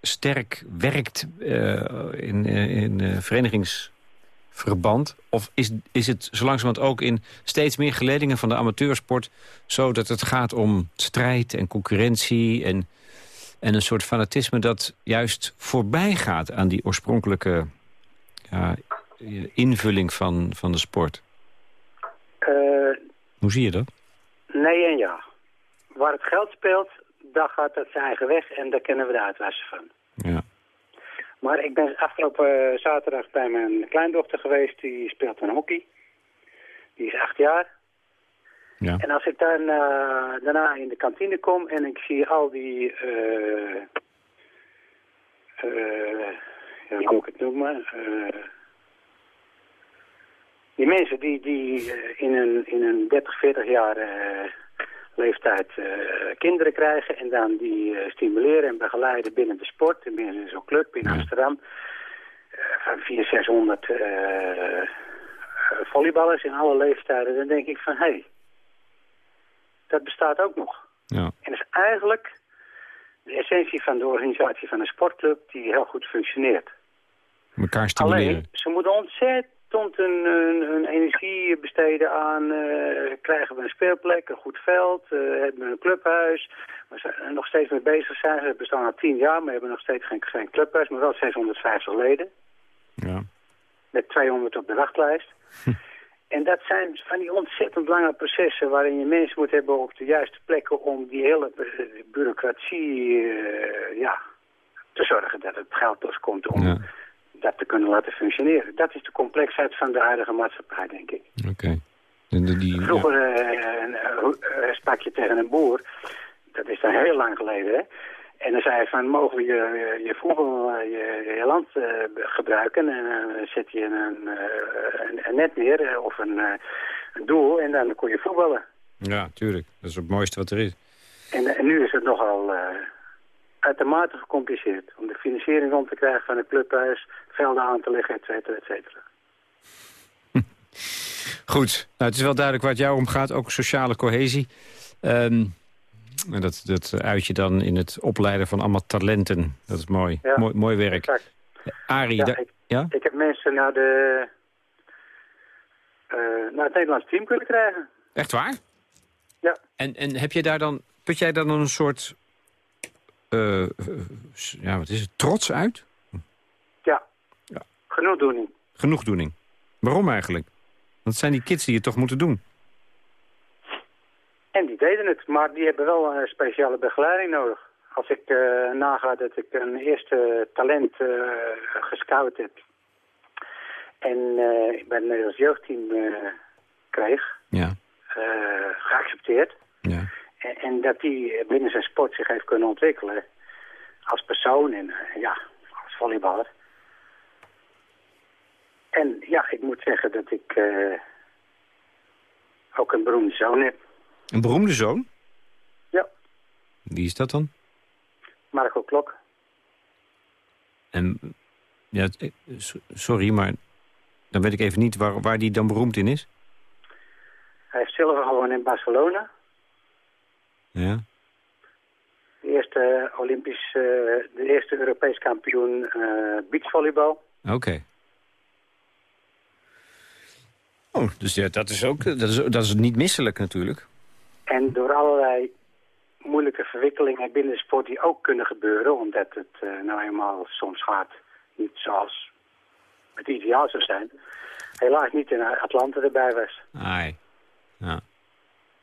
sterk werkt uh, in, in verenigingsverband? Of is, is het zo langzamerhand ook in steeds meer geledingen van de amateursport... zo dat het gaat om strijd en concurrentie en, en een soort fanatisme... dat juist voorbij gaat aan die oorspronkelijke ja, invulling van, van de sport? Uh, Hoe zie je dat? Nee en ja. Waar het geld speelt, daar gaat het zijn eigen weg en daar kennen we de uitwassen van. Ja. Maar ik ben afgelopen zaterdag bij mijn kleindochter geweest, die speelt een hockey. Die is acht jaar. Ja. En als ik dan uh, daarna in de kantine kom en ik zie al die... Uh, ja, hoe moet ik het noemen? Die mensen die, die in, een, in een 30, 40 jaar leeftijd uh, kinderen krijgen en dan die uh, stimuleren en begeleiden binnen de sport. En binnen zo'n club in Amsterdam. Van 400, 600 volleyballers in alle leeftijden. Dan denk ik van, hé, hey, dat bestaat ook nog. Ja. En dat is eigenlijk de essentie van de organisatie van een sportclub die heel goed functioneert. Elkaar stimuleren. Alleen, ze moeten ontzettend stond een, een, een, energie besteden aan, uh, krijgen we een speelplek, een goed veld, uh, hebben we een clubhuis. We zijn nog steeds mee bezig zijn. We bestaan al tien jaar, maar we hebben nog steeds geen, geen clubhuis, maar wel 650 leden. Ja. Met 200 op de wachtlijst. Hm. En dat zijn van die ontzettend lange processen waarin je mensen moet hebben op de juiste plekken om die hele bureaucratie uh, ja, te zorgen dat het geld loskomt om... Ja dat te kunnen laten functioneren. Dat is de complexheid van de huidige maatschappij, denk ik. Oké. Vroeger uh, sprak je tegen een boer, dat is dan heel lang geleden, hè? En dan zei hij van, mogen we je, je voetbal, je, je land uh, gebruiken? En dan uh, zet je een, een, een, net neer of een, een, doel en dan kon je voetballen. Ja, tuurlijk. Dat is het mooiste wat er is. En, en nu is het nogal uitermate gecompliceerd om de financiering rond te krijgen van het clubhuis, velden aan te leggen, et cetera, et cetera. Goed, nou, het is wel duidelijk waar het jou om gaat, ook sociale cohesie. Um, en dat, dat uit je dan in het opleiden van allemaal talenten. Dat is mooi. Ja, mooi, mooi werk. Exact. Arie, ja, ik, ja? ik heb mensen naar, de, uh, naar het Nederlands team kunnen krijgen. Echt waar? Ja. En, en heb je daar dan, put jij dan een soort uh, ja, wat is het, trots uit? Ja, ja. genoegdoening. Genoegdoening. Waarom eigenlijk? Want het zijn die kids die het toch moeten doen? En die deden het, maar die hebben wel een speciale begeleiding nodig. Als ik uh, naga dat ik een eerste talent uh, gescout heb... en ik bij het Nederlands jeugdteam kreeg, ja. geaccepteerd... Ja. En, dat die binnen zijn sport zich heeft kunnen ontwikkelen als persoon en uh, ja, als volleyballer. En ja, ik moet zeggen dat ik uh, ook een beroemde zoon heb. Een beroemde zoon? Ja. Wie is dat dan? Marco Klok. En, ja, sorry, maar dan weet ik even niet waar, waar die dan beroemd in is. Hij heeft zilver gewonnen in Barcelona. Ja. De eerste Olympisch, uh, de eerste Europees kampioen uh, beachvolleybal. Oké. Okay. Oh, dus ja, dat is ook dat is, dat is niet misselijk natuurlijk. En door allerlei moeilijke verwikkelingen binnen de sport die ook kunnen gebeuren, omdat het uh, nou eenmaal soms gaat niet zoals het ideaal zou zijn, helaas niet in Atlanta erbij was. Ai. Ja.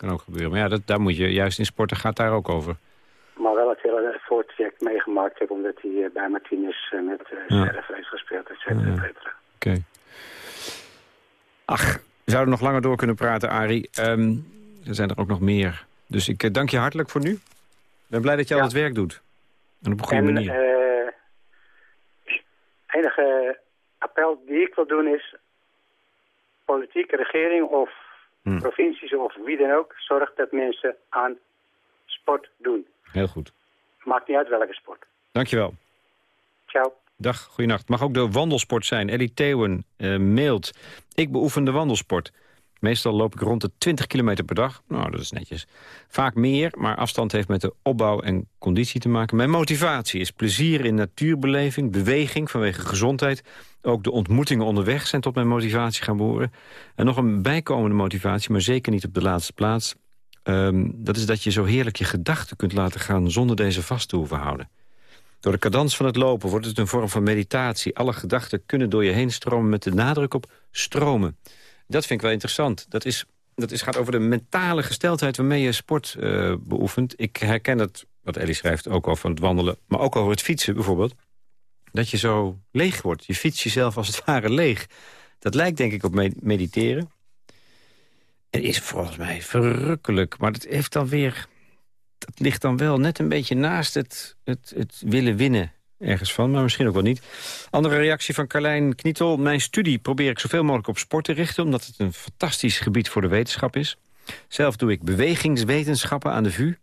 Kan ook gebeuren. Maar ja, dat, daar moet je, juist in sporten gaat daar ook over. Maar wel het hele voortraject meegemaakt heb, omdat hij uh, bij Martinez uh, met uh, ja. heeft gespeeld, et cetera, et cetera. Oké. Okay. Ach, we zouden nog langer door kunnen praten, Arie. Um, er zijn er ook nog meer. Dus ik dank je hartelijk voor nu. Ik ben blij dat je ja. al het werk doet. En op een goede en, manier. Het enige appel die ik wil doen is... politiek, regering of Hmm. provincies of wie dan ook zorgt dat mensen aan sport doen. Heel goed. Maakt niet uit welke sport. Dankjewel. Ciao. Dag, goeienacht. Mag ook de wandelsport zijn. Ellie Theeuwen eh, mailt. Ik beoefen de wandelsport. Meestal loop ik rond de 20 kilometer per dag. Nou, dat is netjes. Vaak meer, maar afstand heeft met de opbouw en conditie te maken. Mijn motivatie is plezier in natuurbeleving, beweging vanwege gezondheid. Ook de ontmoetingen onderweg zijn tot mijn motivatie gaan behoren. En nog een bijkomende motivatie, maar zeker niet op de laatste plaats. Ehm, dat is dat je zo heerlijk je gedachten kunt laten gaan zonder deze vast te hoeven houden. Door de cadans van het lopen wordt het een vorm van meditatie. Alle gedachten kunnen door je heen stromen met de nadruk op stromen. Dat vind ik wel interessant. Dat, is, dat is, gaat over de mentale gesteldheid waarmee je sport eh, beoefent. Ik herken het, wat Ellie schrijft, ook over het wandelen... maar ook over het fietsen bijvoorbeeld. Dat je zo leeg wordt. Je fietst jezelf als het ware leeg. Dat lijkt denk ik op me- mediteren. Het is volgens mij verrukkelijk. Maar dat heeft dan weer... Dat ligt dan wel net een beetje naast het, het, het willen winnen ergens van, maar misschien ook wel niet. Andere reactie van Carlijn Knietel. Mijn studie probeer ik zoveel mogelijk op sport te richten... omdat het een fantastisch gebied voor de wetenschap is. Zelf doe ik bewegingswetenschappen aan de VU...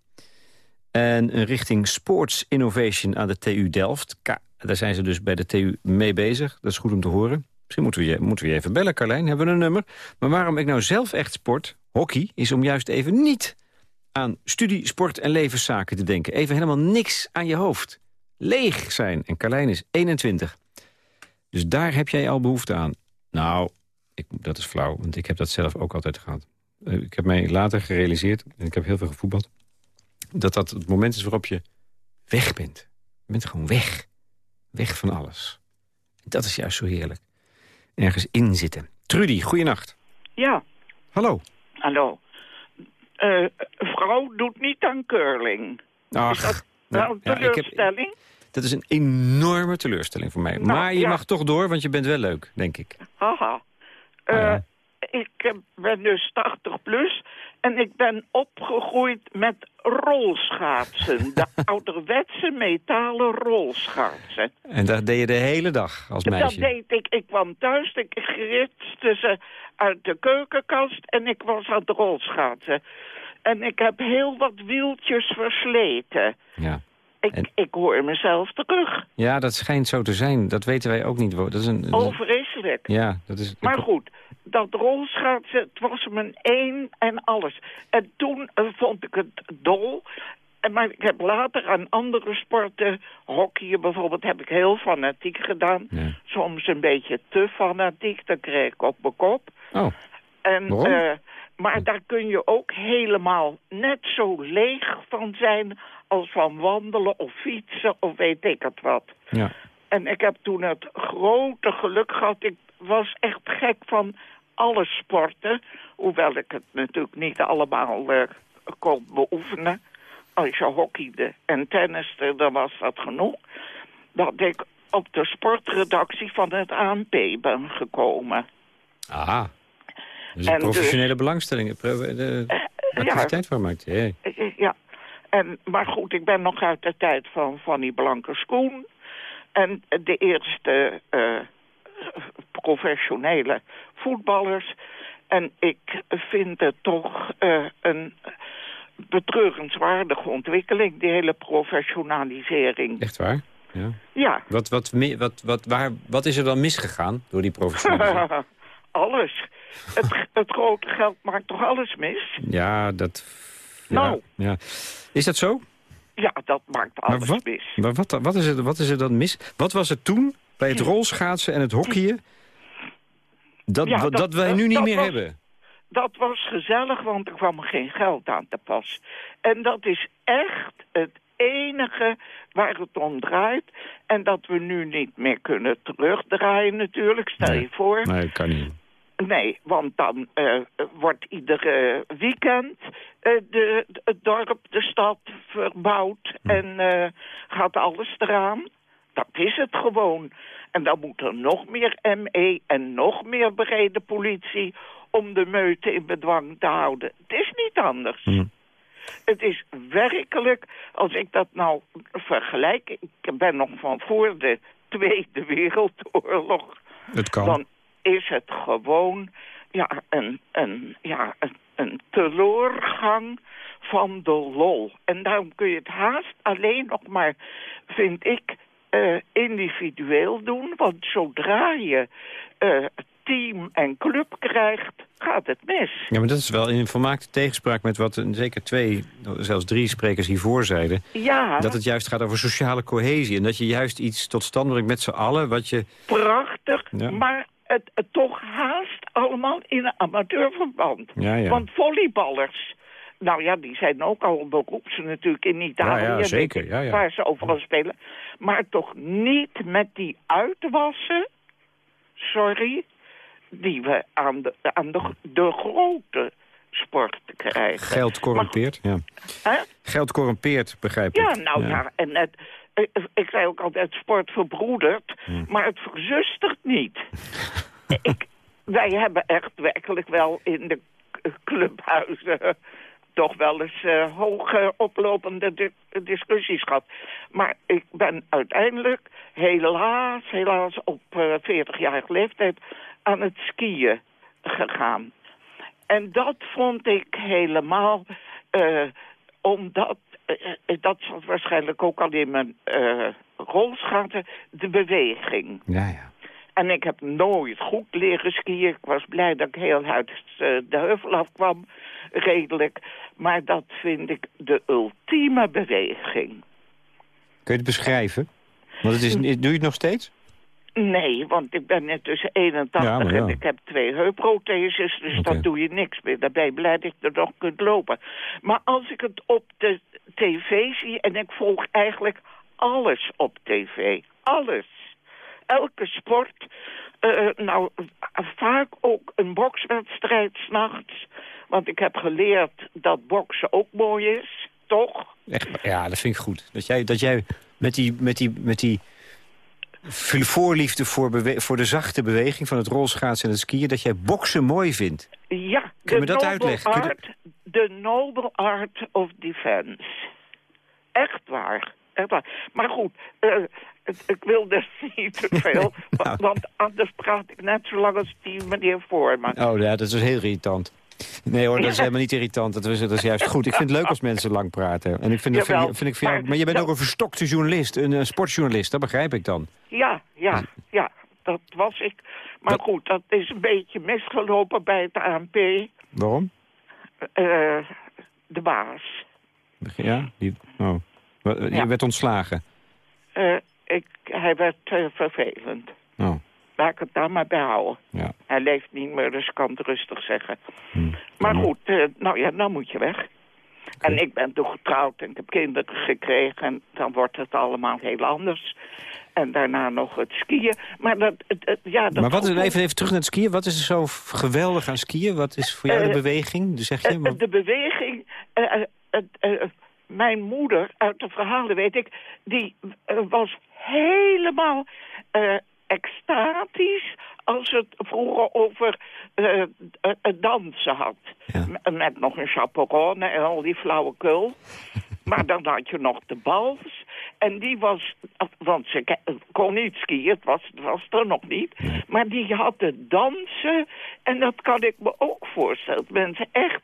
en een richting Sports Innovation aan de TU Delft. K daar zijn ze dus bij de TU mee bezig. Dat is goed om te horen. Misschien moeten we je, moeten we je even bellen, Carlijn. Hebben we een nummer. Maar waarom ik nou zelf echt sport, hockey... is om juist even niet aan studie, sport en levenszaken te denken. Even helemaal niks aan je hoofd leeg zijn. En Carlijn is 21. Dus daar heb jij al behoefte aan. Nou, ik, dat is flauw, want ik heb dat zelf ook altijd gehad. Eh, Ik heb mij later gerealiseerd, en ik heb heel veel gevoetbald... dat dat het moment is waarop je weg bent. Je bent gewoon weg. Weg van alles. Dat is juist zo heerlijk. Ergens inzitten. Trudy, goeienacht. Ja, Hallo. hallo. Eh, vrouw doet niet aan curling. Ach, dat nou, ja, ik heb-? Dat is een enorme teleurstelling voor mij. Nou, maar je ja. mag toch door, want je bent wel leuk, denk ik. Haha. Ah, Eh, ja. Ik eh, ben dus 80 plus en ik ben opgegroeid met rolschaatsen. de [LAUGHS] ouderwetse metalen rolschaatsen. En dat deed je de hele dag als Dat meisje. deed ik. Ik kwam thuis, ik gritste ze uit de keukenkast en ik was aan het rolschaatsen. En ik heb heel wat wieltjes versleten. Ja. Ik, En- ik hoor mezelf terug. ja, dat schijnt zo te zijn. Dat weten wij ook niet. Dat is een. Ja, dat is... Maar goed, dat rolschaatsen, het was mijn één en alles. En toen eh, vond ik het dol. En Maar ik heb later aan andere sporten, hockey bijvoorbeeld, heb ik heel fanatiek gedaan. Ja. Soms een beetje te fanatiek, dan kreeg ik op mijn kop. Oh, En, eh, maar daar kun je ook helemaal net zo leeg van zijn als van wandelen of fietsen of weet ik het wat. ja. En ik heb toen het grote geluk gehad. Ik was echt gek van alle sporten. Hoewel ik het natuurlijk niet allemaal eh, kon beoefenen. Als je hockeyde en tenniste, dan was dat genoeg. Dat ik op de sportredactie van het ANP ben gekomen. Aha. Dus En professionele belangstelling. De de activiteit van maakt. Hey. Eh, Ja, en, maar goed, ik ben nog uit de tijd van Fanny Blanke Schoen. En de eerste eh, professionele voetballers. En ik vind het toch eh, een betreurenswaardige ontwikkeling, die hele professionalisering. Echt waar? Ja. Ja, Wat, wat, wat, wat, waar, wat is er dan misgegaan door die professionalisering? [LAUGHS] alles. Het, het grote geld maakt toch alles mis? ja, dat... Nou. Ja. Is dat zo? Ja, dat maakt alles wat, mis. maar wat, wat, is er, wat is er dan mis? Wat was er toen bij het rolschaatsen en het hockeyen... Dat, Ja, dat- dat wij nu niet meer was- hebben? Dat was gezellig, want er kwam geen geld aan te pas. En dat is echt het enige waar het om draait. En dat we nu niet meer kunnen terugdraaien natuurlijk, stel Nee. je voor. Nee, kan niet. Nee, want dan eh, wordt iedere weekend eh, de, het dorp, de stad verbouwd Hm. en eh, gaat alles eraan. Dat is het gewoon. En dan moet er nog meer ME en nog meer brede politie om de meute in bedwang te houden. Het is niet anders. Hm. Het is werkelijk, als ik dat nou vergelijk... ik ben nog van voor de Tweede Wereldoorlog Het kan. dan is het gewoon ja, een, een, ja, een, een teleurgang van de lol. En daarom kun je het haast alleen nog maar, vind ik, eh, individueel doen. Want zodra je uh, team en club krijgt, gaat het mis. Ja, maar dat is wel in volmaakte tegenspraak met wat zeker twee, zelfs drie sprekers hiervoor zeiden. Ja. Dat het juist gaat over sociale cohesie. En dat je juist iets tot stand brengt met z'n allen. Wat je... Prachtig, maar het, het, toch haast allemaal in een amateurverband. Ja, ja. Want volleyballers... Nou ja, die zijn ook al beroeps natuurlijk in Italië. Ja, ja, zeker. Ja, ja. Waar ze overal spelen. Maar toch niet met die uitwassen... Sorry, die we aan de, aan de, de grote sport krijgen. Geld corrumpeert, ja. Hè? Geld corrumpeert, begrijp Ja, ik. nou ja, en het, ik zei ook altijd sport verbroedert, maar het verzustert niet. [LAUGHS] ik, wij hebben echt werkelijk wel in de clubhuizen toch wel eens uh, hoge oplopende di discussies gehad. Maar ik ben uiteindelijk helaas, helaas op uh, 40-jarige leeftijd aan het skiën gegaan. En dat vond ik helemaal, uh, omdat, dat zat waarschijnlijk ook al in mijn uh, rolschaten, de beweging. Ja, ja. En ik heb nooit goed leren skiën. Ik was blij dat ik heel uit de heuvel afkwam, redelijk. Maar dat vind ik de ultieme beweging. Kun je het beschrijven? Want het is, doe je het nog steeds? Nee, want ik ben net tussen 81 Ja, maar ja. en ik heb twee heupprotheses, dus dat doe je niks meer. Daarbij blij dat je er nog kunt lopen. Maar als ik het op de tv zie, en ik volg eigenlijk alles op tv, alles. Elke sport, eh, nou vaak ook een bokswedstrijd s'nachts. Want ik heb geleerd dat boksen ook mooi is, toch? Echt, ja, dat vind ik goed. Dat jij, dat jij met die, met die, met die voorliefde voor, voor de zachte beweging van het rolschaatsen en het skiën... dat jij boksen mooi vindt. Ja, Kun je me dat uitleggen? Art, de noble art of defense. Echt waar. Echt waar. Maar goed, eh, ik wil dus [LAUGHS] niet te veel, [LAUGHS] Nou. want anders praat ik net zo lang als die meneer voor me. Oh ja, dat is heel irritant. Nee hoor, dat is helemaal niet irritant. Dat is, dat is juist goed. Ik vind het leuk als mensen lang praten. En ik vind, dat vind, vind ik voor jou, maar- je bent ook een verstokte journalist, een, eh, sportjournalist. Dat begrijp ik dan. Ja, ja, ja, dat was ik. Maar Dat- goed, dat is een beetje misgelopen bij het ANP. Waarom? eh, de baas. Ja? Die, oh. Wa- Je Ja. werd ontslagen. Eh, ik, hij werd eh, vervelend. Oh, Laat ik het daar maar bij houden. ja. Hij leeft niet meer, dus ik kan het rustig zeggen. Hm. Maar goed, eh, nou ja, dan moet je weg. En ik ben toen getrouwd en ik heb kinderen gekregen. En dan wordt het allemaal heel anders. En daarna nog het skiën. Maar dat, ja, dat Maar wat is, even, even terug naar het skiën. Wat is er zo geweldig aan skiën? Wat is voor jou de Eh, beweging? Dus zeg je, Eh, de beweging... mijn moeder, uit de verhalen weet ik... die was helemaal extatisch... als het vroeger over het dansen had. Ja. Met nog een chaperone en al die flauwekul. [LAUGHS] maar dan had je nog de bals. En die was... Want ze kon niet skiën, het was, was er nog niet. Maar die had het dansen. En dat kan ik me ook voorstellen. Mensen echt...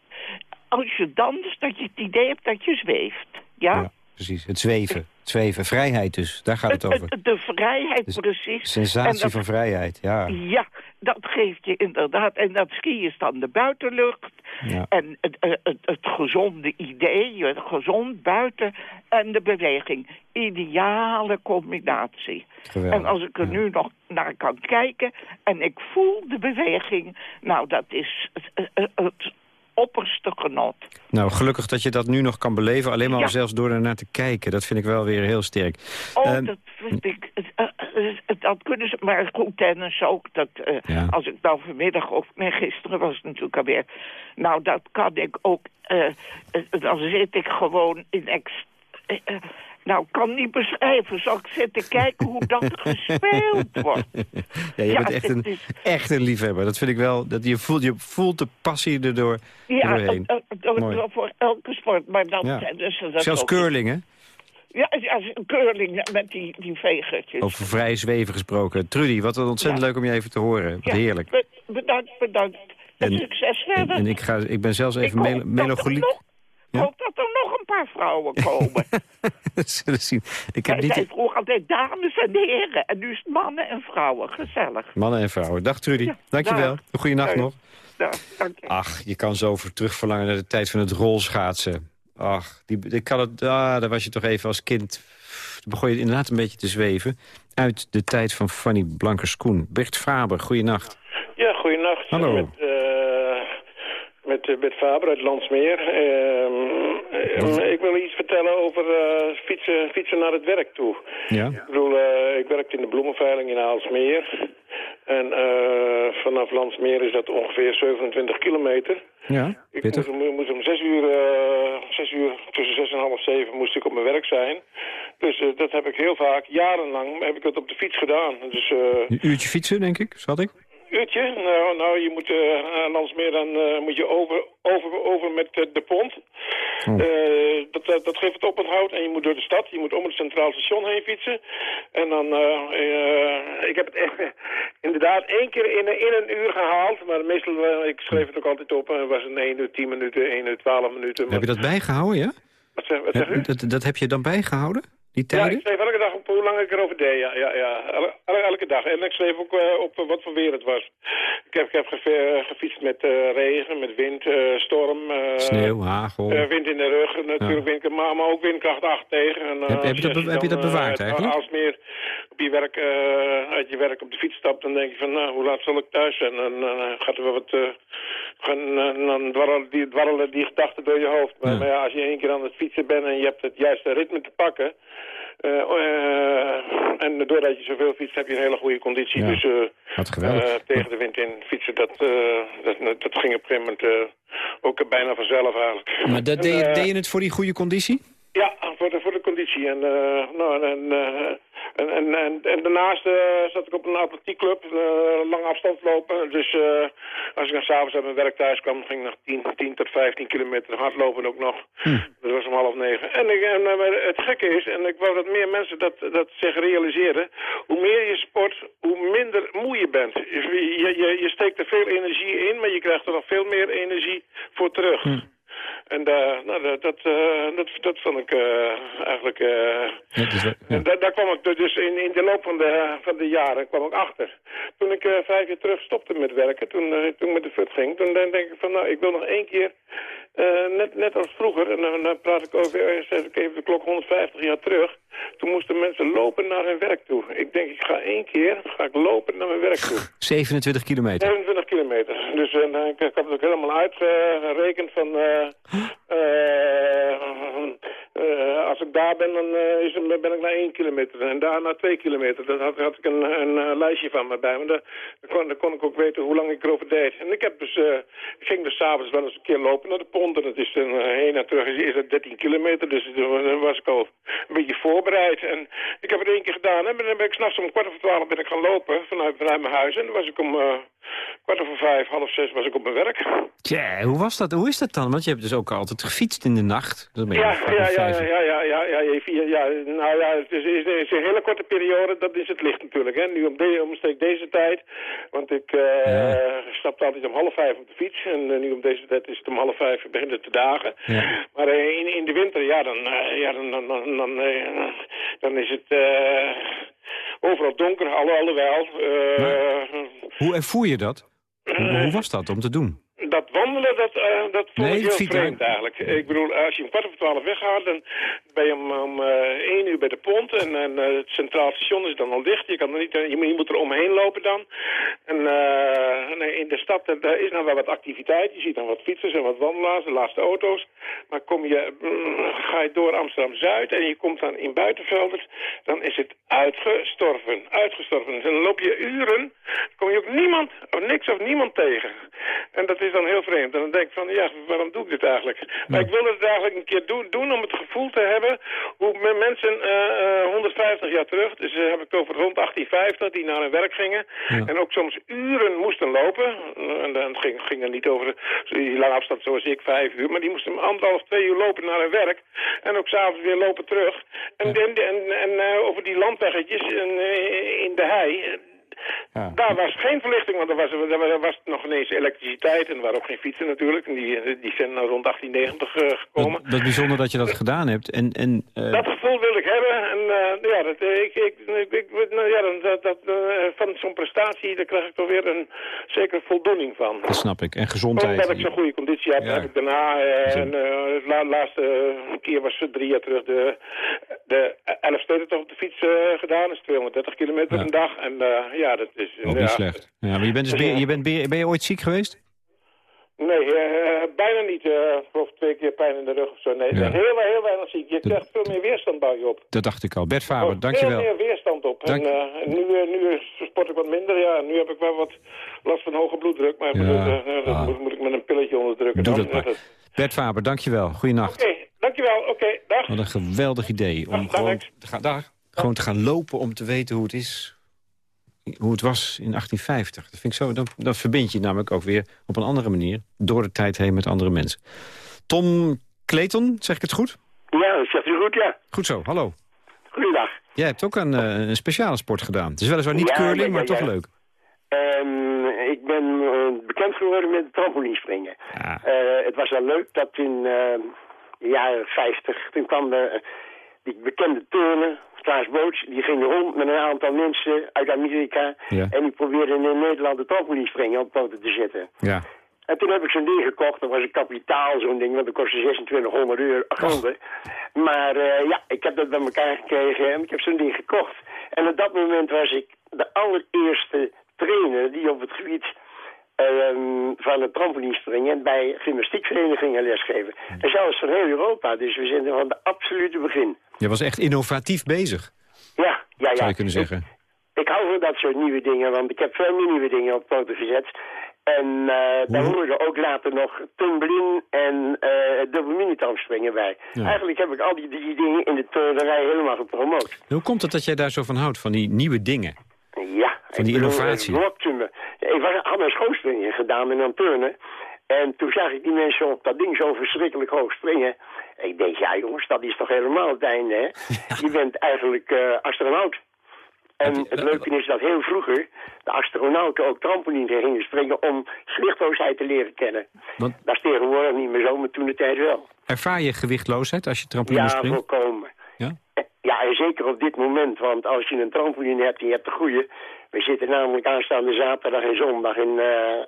Als je danst, dat je het idee hebt dat je zweeft. Ja? ja, precies. Het zweven. Het zweven. Vrijheid dus. Daar gaat het Het- [LAUGHS] over. de vrijheid, Dus precies. Sensatie dat- van vrijheid. Ja. Ja, dat geeft je inderdaad. En dat ski is dan de buitenlucht. Ja. En het, het, het, gezonde idee, het gezond buiten en de beweging. Ideale combinatie. Geweldig. En als ik er Ja. nu nog naar kan kijken en ik voel de beweging... nou, dat is het opperste genot. Nou, gelukkig dat je dat nu nog kan beleven. Alleen maar Ja. zelfs door ernaar te kijken. Dat vind ik wel weer heel sterk. Oh, Ehm, dat vind ik... eh, dat kunnen ze... Maar goed, tennis ook. Dat, eh, Ja. Als ik nou vanmiddag of... Nee, gisteren was het natuurlijk alweer... Nou, dat kan ik ook... eh, dan zit ik gewoon in... Ex, nou, ik kan niet beschrijven. Zal ik zitten kijken hoe dat [LAUGHS] gespeeld wordt? Ja, je Ja, bent echt een, is- echt een liefhebber. Dat vind ik wel. Dat je, voelt, je voelt de passie erdoor Ja, doorheen. Mooi. voor elke sport. Maar dat Ja. zijn dus... Dat Zelfs ook- curling, hè? Ja, ja, curling met die, die vegertjes. Over vrij zweven gesproken. Trudy, wat ontzettend Ja. leuk om je even te horen. Wat Ja, heerlijk. be- bedankt, bedankt. En, succes verder. En, ik, ga, ik ben zelfs even mel melancholiek. Ik hoop dat er nog een paar vrouwen [LAUGHS] komen. Zullen zien. Ik heb niet... zei vroeger altijd dames en heren. En nu is het mannen en vrouwen. Gezellig. Mannen en vrouwen. Dag Trudy. Ja, Dankjewel. dag. Goeienacht Dag. nog. Ja, dank je. Ach, je kan zo voor terug verlangen naar de tijd van het rolschaatsen. Ach, die, ik kan het, ah, daar was je toch even als kind... Dan begon je inderdaad een beetje te zweven. Uit de tijd van Fanny Blankers-Koen. Bert Faber, goeienacht. Ja, goeienacht. Hallo. Met, eh, met uh, Bert Faber uit Landsmeer. Ehm, eh, ik wil iets vertellen over eh, fietsen, fietsen naar het werk toe. Ja? Ik bedoel, eh, ik werkte in de bloemenveiling in Aalsmeer. En eh, vanaf Landsmeer is dat ongeveer 27 kilometer. Ja, Ik moest, om- moest om zes uur, eh, zes uur, tussen zes en half zeven moest ik op mijn werk zijn. Dus eh, dat heb ik heel vaak, jarenlang, heb ik dat op de fiets gedaan. Dus eh, Een uurtje fietsen, denk ik, schat ik. Uurtje, nou, nou je moet uh, Landsmeer, dan eh, moet je over, over, over met eh, de pont. Oh. Dat, dat, dat geeft het oponthoud en je moet door de stad, je moet om het centraal station heen fietsen. En dan, ik heb het echt [LAUGHS] inderdaad één keer in, een- in een uur gehaald, maar meestal, ik schreef het ook altijd op, en het was een 1 uur 10 minuten, 1 uur 12 minuten. Heb je dat bijgehouden, ja? Wat zeg, wat zeg u? Dat, dat, dat heb je dan bijgehouden, die Ja, ik schreef elke dag op hoe lang ik erover deed. Ja, ja, ja. El- el- elke dag. En ik schreef ook eh, op eh, wat voor weer het was. Ik heb, ik heb geve- gefietst met eh, regen, met wind, eh, storm. eh, Sneeuw, hagel. eh, wind in de rug, natuurlijk, wind, maar, maar ook windkracht 8 tegen. En, eh, Heb- heb je dat heb je dat bewaard eh, eigenlijk? Als meer op je werk, eh, uit je werk op de fiets stapt, dan denk je van, nou, hoe laat zal ik thuis zijn? En dan eh, gaat er wel wat... eh, gaan, eh, dan dwarrelen die, dwarrelen die gedachten door je hoofd. Maar, Ja. maar ja, als je één keer aan het fietsen bent en je hebt het juiste ritme te pakken... eh, eh, en doordat je zoveel fietst heb je een hele goede conditie. Ja. Dus eh, Wat geweldig. eh, tegen de wind in fietsen, dat, eh, dat, dat ging op een gegeven moment eh, ook bijna vanzelf eigenlijk. Maar dat En, deed, je, deed je het voor die goede conditie? Ja, voor de, voor de conditie. En, eh, nou, en, eh, en, en, en, en daarnaast eh, zat ik op een atletiekclub, lange afstand lopen. Dus eh, als ik dan s'avonds uit mijn werk thuis kwam, ging ik nog 10, 10 tot 15 kilometer hardlopen ook nog. Dat was om half negen. En, ik, en het gekke is, en ik wou dat meer mensen dat, dat zich realiseren, hoe meer je sport, hoe minder moe je bent. Je, je, je, je steekt er veel energie in, maar je krijgt er nog veel meer energie voor terug. En eh, nou, dat, dat, eh, dat, dat vond ik eh, eigenlijk... Ja, en daar, daar kwam ik dus in, in de loop van de, van de jaren kwam ik achter. Toen ik vijf jaar terug stopte met werken, toen, toen ik met de fut ging, toen denk ik van nou, ik wil nog één keer, eh, net, net als vroeger, en dan, dan praat ik over, eh, zet ik even de klok 150 jaar terug. Toen moesten mensen lopen naar hun werk toe. Ik denk, ik ga één keer, ga ik lopen naar mijn werk toe. [LAUGHS] 27 kilometer. 27 kilometer. Dus eh, nou, ik, ik heb het ook helemaal uitgerekend van... als ik daar ben, dan is het, ben ik naar 1 kilometer. En daar naar 2 kilometer. Daar had, had ik een, een lijstje van me bij me. Daar, daar kon, daar kon ik ook weten hoe lang ik erover deed. En ik, heb dus, ik ging dus s'avonds wel eens een keer lopen naar de pont. En dat is dan eh, heen en terug is, dat 13 kilometer. Dus dan was ik al een beetje voorbereid. En ik heb het één keer gedaan. En dan ben ik s'nachts om kwart over twaalf ben ik gaan lopen vanuit, vanuit mijn huis. En dan was ik om eh, kwart over vijf, half zes was ik op mijn werk. Tja, hoe was dat? Hoe is dat dan? Want je hebt dus ook altijd gefietst in de nacht. Ja, ja, ja, ja, ja, ja, ja, ja, nou ja, het is, is, is een hele korte periode, dat is het licht natuurlijk, hè. Nu om de, omstreeks deze tijd, want ik Ja. stapte altijd om half vijf op de fiets en eh, nu om deze tijd is het om half vijf begint het te dagen. Ja. Maar eh, in, in de winter, ja, dan, ja, dan, dan, dan, dan, dan is het overal donker, alhoewel. eh, Hoe ervoer je dat? Hoe, hoe was dat om te doen? Dat wandelen, dat, eh dat vond Nee, ik heel vreemd eigenlijk. Ik bedoel, als je om kwart over twaalf weggaat, dan ben je om, om eh, één uur bij de pont. En, en eh, het centraal station is dan al dicht. Je, kan er niet, eh, je, moet, je moet er omheen lopen dan. En eh, nee, in de stad eh, daar is nou wel wat activiteit. Je ziet dan wat fietsers en wat wandelaars, de laatste auto's. Maar kom je, mm, ga je door Amsterdam-Zuid en je komt dan in Buitenveldert, dan is het uitgestorven. Uitgestorven. En dan loop je uren, kom je ook niemand, of niks of niemand tegen. En dat is dan heel vreemd. En dan denk ik van, ja, waarom doe ik dit eigenlijk? Maar ik wilde het eigenlijk een keer doen, doen om het gevoel te hebben hoe men- mensen eh, eh, 150 jaar terug, dus uh, heb ik over rond 1850, die naar hun werk gingen. En ook soms uren moesten lopen. En dan ging, ging er niet over die lange afstand zoals ik, vijf uur. Maar die moesten anderhalf, twee uur lopen naar hun werk. En ook s'avonds weer lopen terug. En, en, en, en eh, over die landweggetjes en, eh, in de hei. Daar was geen verlichting, want er was, er was nog ineens elektriciteit en er waren ook geen fietsen natuurlijk. En die, die zijn rond 1890 uh, gekomen. Dat, dat, is bijzonder dat je dat gedaan hebt. En, en, uh... Dat gevoel wil ik hebben. En uh, ja, dat, ik, ik, ik, nou, zo'n prestatie daar krijg ik toch weer een zekere voldoening van. Dat snap ik. En gezondheid. Omdat ik zo'n goede conditie heb, ja. heb ik daarna... en, de la, laatste keer was drie jaar terug de, de elf steden toch op de fiets gedaan. Dat is 230 kilometer ja. een dag. En ja, dat is ook niet slecht. Ja, maar je bent dus ben, je bent, ben je ooit ziek geweest? Nee, uh, bijna niet. Uh, of twee keer pijn in de rug of zo. Nee, ja. heel, heel weinig ziek. Je krijgt veel meer weerstand bouw je op. Dat dacht ik al. Bert Faber, oh, dankjewel. Veel meer weerstand op. Dank... En uh, nu, nu sport ik wat minder. Ja, nu heb ik wel wat last van hoge bloeddruk. Maar ja. bedoel, dat ah. moet, moet, ik met een pilletje onderdrukken. Doe dat maar. Bert Faber, dankjewel. Goeienacht. Oké, okay, dankjewel. Oké, okay, dag. Wat een geweldig idee. Om dag, gewoon, te gaan, dag, gewoon te gaan lopen om te weten hoe het is hoe het was in 1850. Dat vind ik zo, dan, dan verbind je namelijk ook weer op een andere manier... door de tijd heen met andere mensen. Tom Clayton, zeg ik het goed? Ja, dat zegt u goed, ja. Goed zo, hallo. Goedendag. Jij hebt ook een, uh, een speciale sport gedaan. Het is weliswaar niet ja, curling, ja, maar toch leuk. Um, ik ben uh, bekend geworden met trampolinespringen. Ja. Uh, het was wel leuk dat in de jaren 50... toen kwam de, die bekende turnen Klaas Boots, die ging rond met een aantal mensen uit Amerika. Ja. En die probeerden in Nederland de springen op poten te zetten. Ja. En toen heb ik zo'n ding gekocht. Dat was een kapitaal, zo'n ding, want dat kostte 2600 euro. Oh. Maar uh, ja, ik heb dat bij elkaar gekregen en ik heb zo'n ding gekocht. En op dat moment was ik de allereerste trainer die op het gebied uh, van het trampolinespringen bij gymnastiekverenigingen lesgeven. En zelfs van heel Europa, dus we zijn van de absolute begin. Je was echt innovatief bezig. Ja, ja, ja. Zou je kunnen zeggen. Ik, ik hou van dat soort nieuwe dingen, want ik heb veel meer nieuwe dingen op poten gezet. En uh, daar horen ook later nog tumbling en uh, dubbel springen bij. Ja. Eigenlijk heb ik al die, die dingen in de turnerij helemaal gepromoot. Hoe komt het dat jij daar zo van houdt, van die nieuwe dingen? Ja. Van die innovatie? Ik was, had een schoolspringen gedaan in een turnen. En toen zag ik die mensen op dat ding zo verschrikkelijk hoog springen. Ik denk, ja jongens, dat is toch helemaal het einde, hè? [LAUGHS] Je bent eigenlijk uh, astronaut. En het leuke is dat heel vroeger de astronauten ook trampoline gingen springen om gewichtloosheid te leren kennen. Want... Dat is tegenwoordig niet meer zo, maar toen de tijd wel. Ervaar je gewichtloosheid als je trampoline springt? Ja, volkomen. Ja? Ja, en zeker op dit moment, want als je een trampoline hebt en je hebt de goede... We zitten namelijk aanstaande zaterdag en zondag in uh,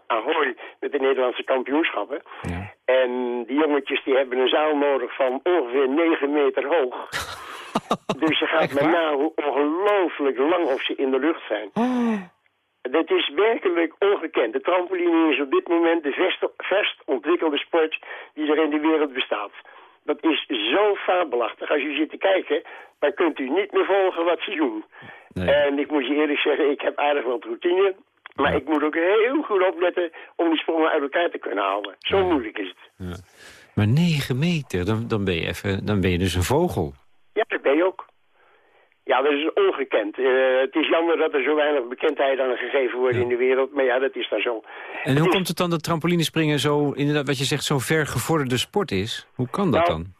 Ahoy met de Nederlandse kampioenschappen. Ja. En die jongetjes die hebben een zaal nodig van ongeveer 9 meter hoog. [LAUGHS] dus je gaat met na hoe ongelooflijk lang of ze in de lucht zijn. Oh. Dat is werkelijk ongekend. De trampoline is op dit moment de verst, verst ontwikkelde sport die er in de wereld bestaat. Dat is zo fabelachtig. Als u zit te kijken, dan kunt u niet meer volgen wat ze doen. Nee. En ik moet je eerlijk zeggen, ik heb aardig wat routine. Maar ik moet ook heel goed opletten om die sprongen uit elkaar te kunnen halen. Zo ja. moeilijk is het. Ja. Maar 9 meter, dan, dan, ben je even, dan ben je dus een vogel. Ja, dat ben je ook. Ja, dat is ongekend. Uh, het is jammer dat er zo weinig bekendheid aan gegeven wordt ja. in de wereld. Maar ja, dat is dan zo. En hoe komt het dan dat trampolinespringen zo, inderdaad, wat je zegt, zo ver gevorderde sport is? Hoe kan dat nou, dan?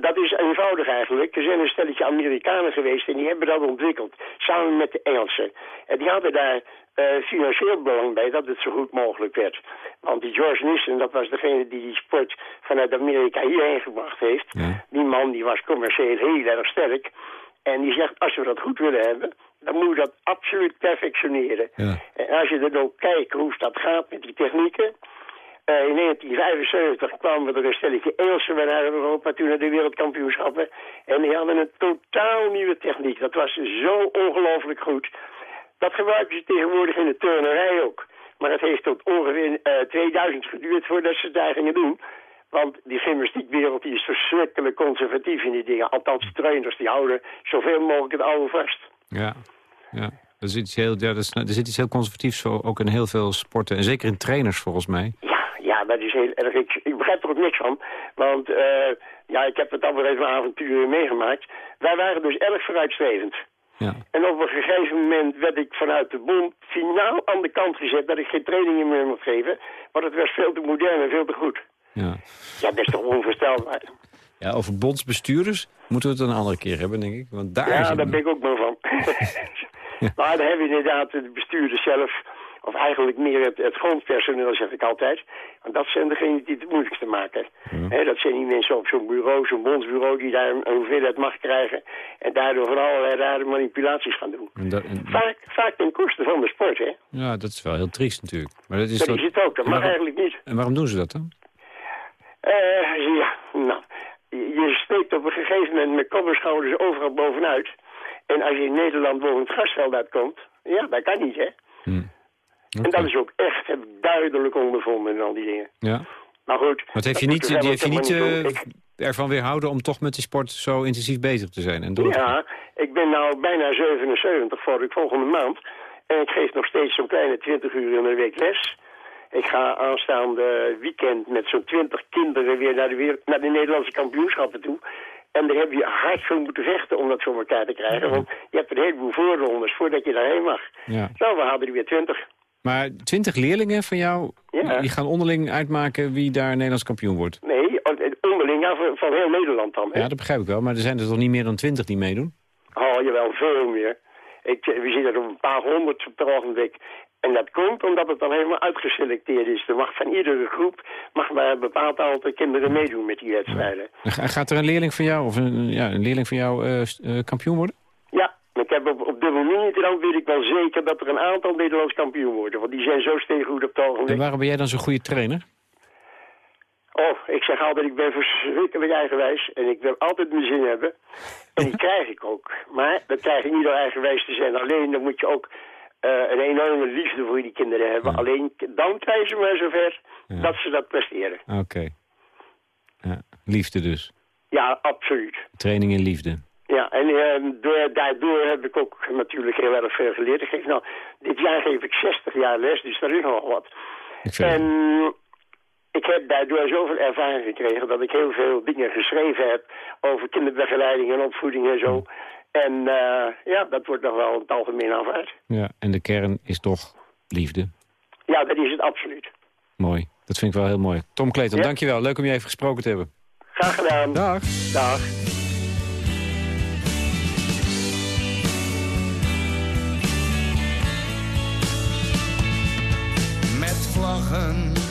Dat is eenvoudig eigenlijk. Er zijn een stelletje Amerikanen geweest en die hebben dat ontwikkeld. Samen met de Engelsen. En die hadden daar uh, financieel belang bij dat het zo goed mogelijk werd. Want die George Nissen, dat was degene die die sport vanuit Amerika hierheen gebracht heeft. Ja. Die man die was commercieel heel erg sterk. En die zegt, als we dat goed willen hebben, dan moet je dat absoluut perfectioneren. Ja. En als je er ook kijkt hoe dat gaat met die technieken... Uh, in 1975 kwamen we er een stelletje Engelsen bij naar Europa, toen naar de wereldkampioenschappen. En die hadden een totaal nieuwe techniek. Dat was zo ongelooflijk goed. Dat gebruiken ze tegenwoordig in de turnerij ook. Maar het heeft tot ongeveer uh, eh, 2000 geduurd voordat ze het daar gingen doen. Want die gymnastiekwereld die is verschrikkelijk conservatief in die dingen. Althans, trainers die houden zoveel mogelijk het oude vast. Ja, ja. Er zit iets heel, ja, er zit iets heel conservatiefs ook in heel veel sporten. En zeker in trainers volgens mij. Ja, ja dat is heel erg. Ik, ik begrijp er ook niks van. Want uh, ja, ik heb het al even avonturen meegemaakt. Wij waren dus erg vooruitstrevend. Ja. En op een gegeven moment werd ik vanuit de bond finaal aan de kant gezet... dat ik geen trainingen meer mocht geven. Want het was veel te modern en veel te goed. Ja, ja dat is toch onvoorstelbaar. Ja, over bondsbestuurders moeten we het een andere keer hebben, denk ik. Want daar ja, daar ben ik ook maar van. [LAUGHS] [LAUGHS] Maar dan hebben we inderdaad de bestuurders zelf... of eigenlijk meer het, het grondpersoneel, zeg ik altijd. Want dat zijn degenen die het moeilijkste maken. Dat zijn die mensen op zo'n bureau, zo'n bondsbureau... die daar een, een hoeveelheid macht krijgen... en daardoor van allerlei rare manipulaties gaan doen. En dat, en- Vaak, vaak ten koste van de sport, hè. ja, dat is wel heel triest natuurlijk. Maar dat is Dat is het ook, dat mag waarom- eigenlijk niet. En waarom doen ze dat dan? Eh, ja, nou, je je steekt op een gegeven moment met kop en schouders overal bovenuit. En als je in Nederland boven het grasveld uitkomt, ja, dat kan niet, hè. En dat is ook echt, heb ik duidelijk ondervonden en al die dingen. Ja. Maar goed. Wat heeft je niet, die heeft je niet eh, ervan weerhouden om toch met die sport zo intensief bezig te zijn? En door Ja, ik ben nou bijna 77 voor ik volgende maand. En ik geef nog steeds zo'n kleine 20 uur in de week les. Ik ga aanstaande weekend met zo'n 20 kinderen weer naar de, wereld, naar de Nederlandse kampioenschappen toe. En daar heb je hard voor moeten vechten om dat voor elkaar te krijgen. Want je hebt een heleboel voorrondes voordat je daarheen mag. Ja. Nou, we hadden er weer 20. Maar twintig leerlingen van jou, Ja. die gaan onderling uitmaken wie daar Nederlands kampioen wordt? Nee, onderling ja, van, van heel Nederland dan. hè? Ja, dat begrijp ik wel. Maar er zijn er toch niet meer dan twintig die meedoen? Oh, jawel, veel meer. Ik, we zitten op een paar honderd per ogenblik. En dat komt omdat het dan helemaal uitgeselecteerd is. Er mag van iedere groep mag maar een bepaald aantal kinderen meedoen met die wedstrijden. En ga- Gaat er een leerling van jou, of een, ja, een leerling van jou eh, eh, kampioen worden? Ik heb op, op dubbel mini-trand weet ik wel zeker dat er een aantal Nederlands kampioen worden. Want die zijn zo steengoed op het En ogenblik. waarom ben jij dan zo'n goede trainer? Oh, ik zeg altijd, ik ben verschrikkelijk eigenwijs. En ik wil altijd mijn zin hebben. En die [LAUGHS] krijg ik ook. Maar dat krijg je niet door eigenwijs te zijn. Alleen dan moet je ook eh, een enorme liefde voor die kinderen hebben. Alleen dan krijgen ze maar zover dat ze dat presteren. Oké. Ja, liefde dus. Ja, absoluut. Training in liefde. Ja, en eh, door, daardoor heb ik ook natuurlijk heel erg veel geleerd. Ik geef nou, dit jaar geef ik 60 jaar les, dus daar is nog wat. En ik heb daardoor zoveel ervaring gekregen dat ik heel veel dingen geschreven heb over kinderbegeleiding en opvoeding en zo. En eh, ja, dat wordt nog wel het algemeen aanvaard. Ja, en de kern is toch liefde. Ja, dat is het absoluut. Mooi. Dat vind ik wel heel mooi. Tom Kleeton, Ja. dankjewel. Leuk om je even gesproken te hebben. Graag gedaan. Dag. Dag.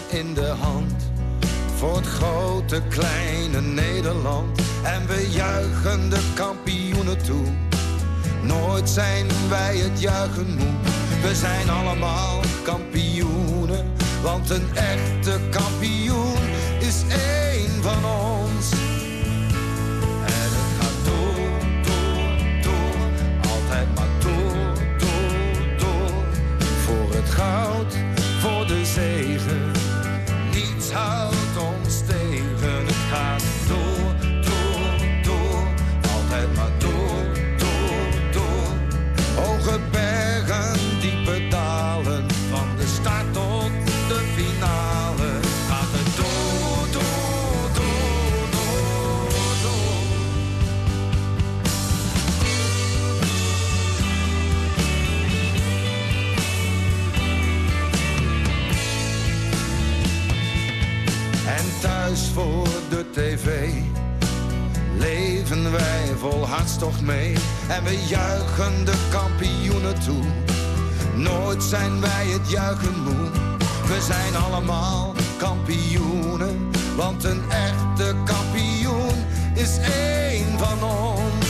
In de hand voor het grote kleine Nederland. En we juichen de kampioenen toe. Nooit zijn wij het juichen moe. We zijn allemaal kampioenen. Want een echte kampioen is één van ons. En het gaat door, door, door. Altijd maar door, door, door. Voor het goud, zegen. Wij vol hartstocht mee. En we juichen de kampioenen toe. Nooit zijn wij het juichen moe. We zijn allemaal kampioenen. Want een echte kampioen is één van ons.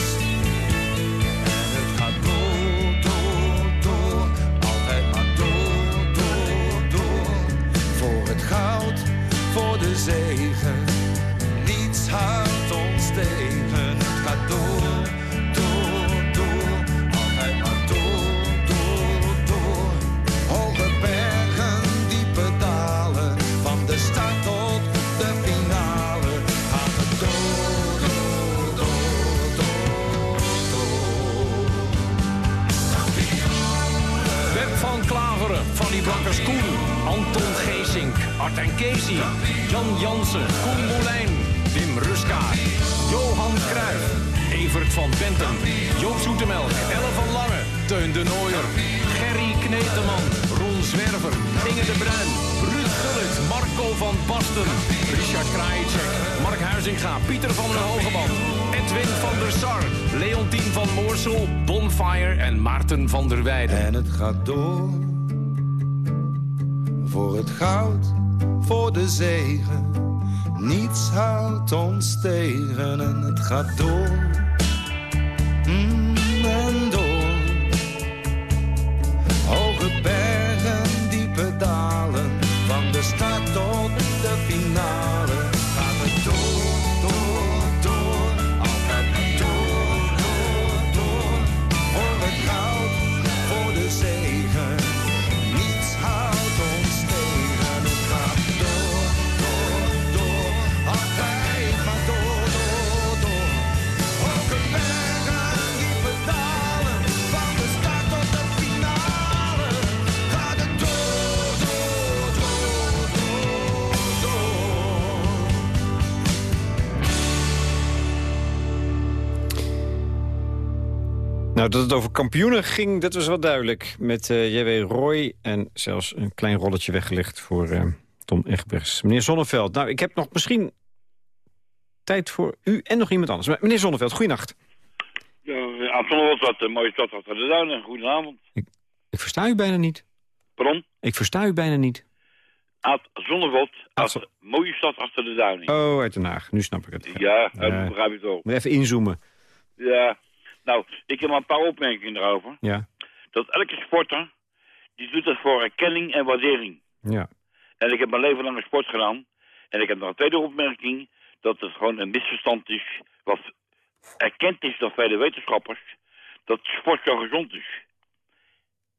En het gaat door, door, door. Altijd maar door, door, door. Voor het goud, voor de zegen. Niets houdt ons tegen. Door, door, door. Altijd maar door, door, door. Hoge bergen, diepe dalen. Van de start tot de finale. Gaat het door, door, door, door, door. Web van Klaveren, Fanny Blankers-Koen, Anton Geesink, Art en Casey, Jan Jansen, Koen Moulijn, Joop Zoetemelk, Elle van Lange, Teun de Nooier, Gerry Kneteman, Ron Zwerver, Inge de Bruin, Ruud Gullit, Marco van Basten, Richard Krajicek, Mark Huizinga, Pieter van den Hogeband Edwin van der Sar, Leontien van Moorsel, Bonfire en Maarten van der Weijden. En het gaat door. Voor het goud, voor de zegen. Niets houdt ons tegen en het gaat door. Mm, Nou, dat het over kampioenen ging, dat was wel duidelijk. Met eh J.W. Roy en zelfs een klein rolletje weggelegd voor eh, Tom Egberts. Meneer Zonneveld, nou, ik heb nog misschien tijd voor u en nog iemand anders. Maar, meneer Zonneveld, goeienacht. Ja, Anton was wat een mooie stad achter de duinen. Goedenavond. Ik versta u bijna niet. Pardon? Ik versta u bijna niet. Aad Zonneveld, een mooie stad achter de duinen. Oh, uit Den Haag. Nu snap ik het. Ja, Ja. begrijp toch. Moet even inzoomen. Ja, nou, ik heb maar een paar opmerkingen erover. Ja. Dat elke sporter, die doet dat voor erkenning en waardering. Ja. En ik heb mijn leven lang sport gedaan. En ik heb nog een tweede opmerking, dat het gewoon een misverstand is, wat erkend is door vele wetenschappers, dat sport zo gezond is.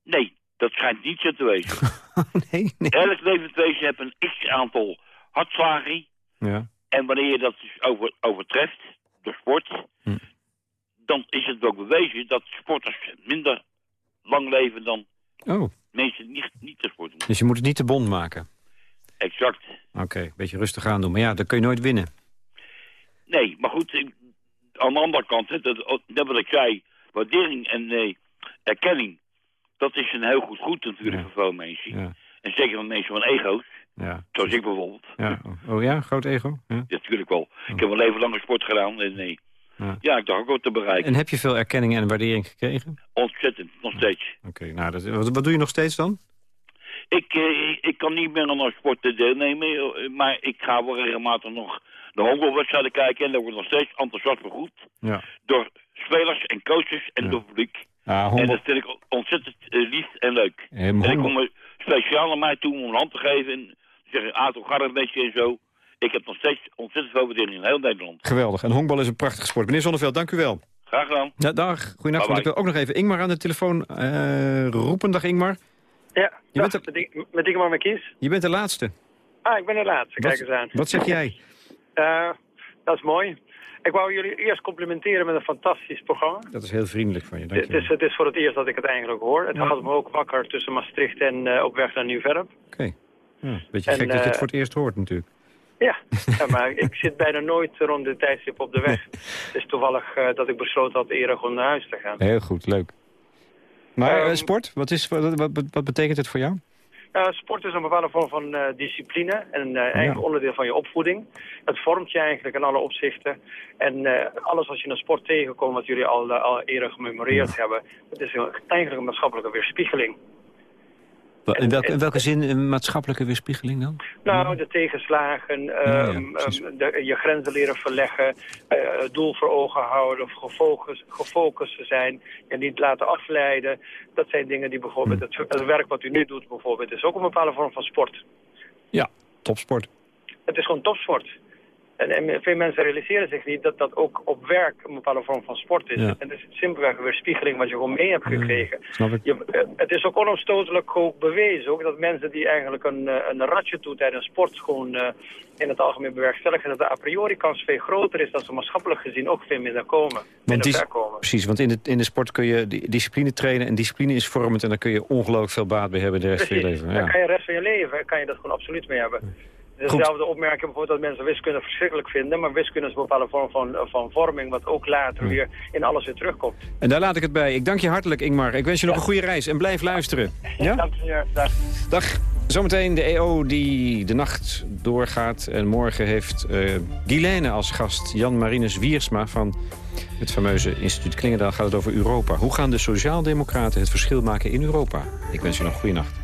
Nee, dat schijnt niet zo te wezen. [LAUGHS] nee, nee. Elk levend wezen heeft een x-aantal hartslagen. Ja. En wanneer je dat dus over, overtreft, door sport, Hm. Dan is het ook bewezen dat sporters minder lang leven dan Oh, mensen die niet, niet te sporten. dus je moet het niet te bond maken. Exact. Oké, een beetje rustig aan doen. Maar ja, dan kun je nooit winnen. Nee, maar goed, ik- aan de andere kant, hè, dat, net wat ik zei, waardering en eh, erkenning, dat is een heel goed goed natuurlijk voor veel mensen. Ja. En zeker van mensen van ego's, Ja. zoals ik bijvoorbeeld. ja. Oh ja, groot ego? Ja. Ja, natuurlijk wel. Ik heb mijn leven lang sport gedaan en nee. Ja. Ja, ik dacht ook wat te bereiken. En heb je veel erkenning en waardering gekregen? Ontzettend, nog steeds. Oké, nou, dat, wat, wat doe je nog steeds dan? Ik, eh, ik kan niet meer aan sport deelnemen, eh, maar ik ga wel regelmatig nog de honkbalwedstrijden kijken en daar wordt nog steeds enthousiast begroet Ja. door spelers en coaches en door publiek. Ah, En dat vind ik ontzettend eh, lief en leuk. En ik kom er speciaal naar mij toe om een hand te geven en zeggen, Ato, een beetje en zo. Ik heb nog steeds ontzettend veel waardering in heel Nederland. Geweldig. En honkbal is een prachtige sport. Meneer Zonneveld, dank u wel. Graag gedaan. Ja, dag. Goedenacht. Want ik wil ook nog even Ingmar aan de telefoon eh, roepen. Dag Ingmar. Ja, Je bent, de, met, Ing- met Ingmar McKies. je bent de laatste. Ah, ik ben de laatste, kijk eens aan. Wat zeg jij? [LAUGHS] Eh, dat is mooi. Ik wou jullie eerst complimenteren met een fantastisch programma. Dat is heel vriendelijk van je. Dank Het je is, het is voor het eerst dat ik het eigenlijk hoor. Het houdt me ook wakker tussen Maastricht en eh, op weg naar Nieuw-Vennep. Oké. Ja, beetje En, gek dat je het voor het eerst hoort natuurlijk. Ja, [LAUGHS] ja, maar ik zit bijna nooit rond dit tijdstip op de weg. Het is toevallig eh, dat ik besloten had eerder gewoon naar huis te gaan. Heel goed, leuk. Maar Ehm, eh, sport, wat, is, wat, wat, wat betekent het voor jou? Uh, sport is een bepaalde vorm van uh, discipline en uh, eigenlijk Ja. onderdeel van je opvoeding. Het vormt je eigenlijk in alle opzichten. En alles wat je in een sport tegenkomt, wat jullie al, al eerder gememoreerd hebben, het is een, eigenlijk een maatschappelijke weerspiegeling. In welke, in welke zin een maatschappelijke weerspiegeling dan? Nou, de tegenslagen, ja, ehm, ehm, de, je grenzen leren verleggen, het doel voor ogen houden of gefocust, gefocust te zijn, je niet laten afleiden. Dat zijn dingen die bijvoorbeeld, Hm. het, het werk wat u nu doet bijvoorbeeld, is ook een bepaalde vorm van sport. Ja, topsport. Het is gewoon topsport. En, veel mensen realiseren zich niet dat dat ook op werk een bepaalde vorm van sport is. Ja. En het is simpelweg een weerspiegeling wat je gewoon mee hebt gekregen. Snap ik. Je, eh, het is ook onomstotelijk ook bewezen ook dat mensen die eigenlijk een, eh, een ratje doen tijdens sport gewoon eh, in het algemeen bewerkstelligen, dat de a priori kans veel groter is dat ze maatschappelijk gezien ook veel minder komen. Minder ver komen. Precies, want in de, in de sport kun je di- discipline trainen en discipline is vormend en daar kun je ongelooflijk veel baat bij hebben de rest van je leven. daar Ja. kan je de rest van je leven kan je dat gewoon absoluut mee hebben. Dezelfde opmerking bijvoorbeeld dat mensen wiskunde verschrikkelijk vinden, maar wiskunde is een bepaalde vorm van, van vorming, wat ook later weer in alles weer terugkomt. En daar laat ik het bij. Ik dank je hartelijk, Ingmar. Ik wens je nog een goede reis en blijf luisteren. Ja? [LAUGHS] Dank je, dag. Dag. Zometeen de EO die de nacht doorgaat. En morgen heeft uh, Guilaine als gast Jan Marinus Wiersma... van het fameuze instituut Klingendaal gaat het over Europa. Hoe gaan de sociaaldemocraten het verschil maken in Europa? Ik wens u nog een goede nacht.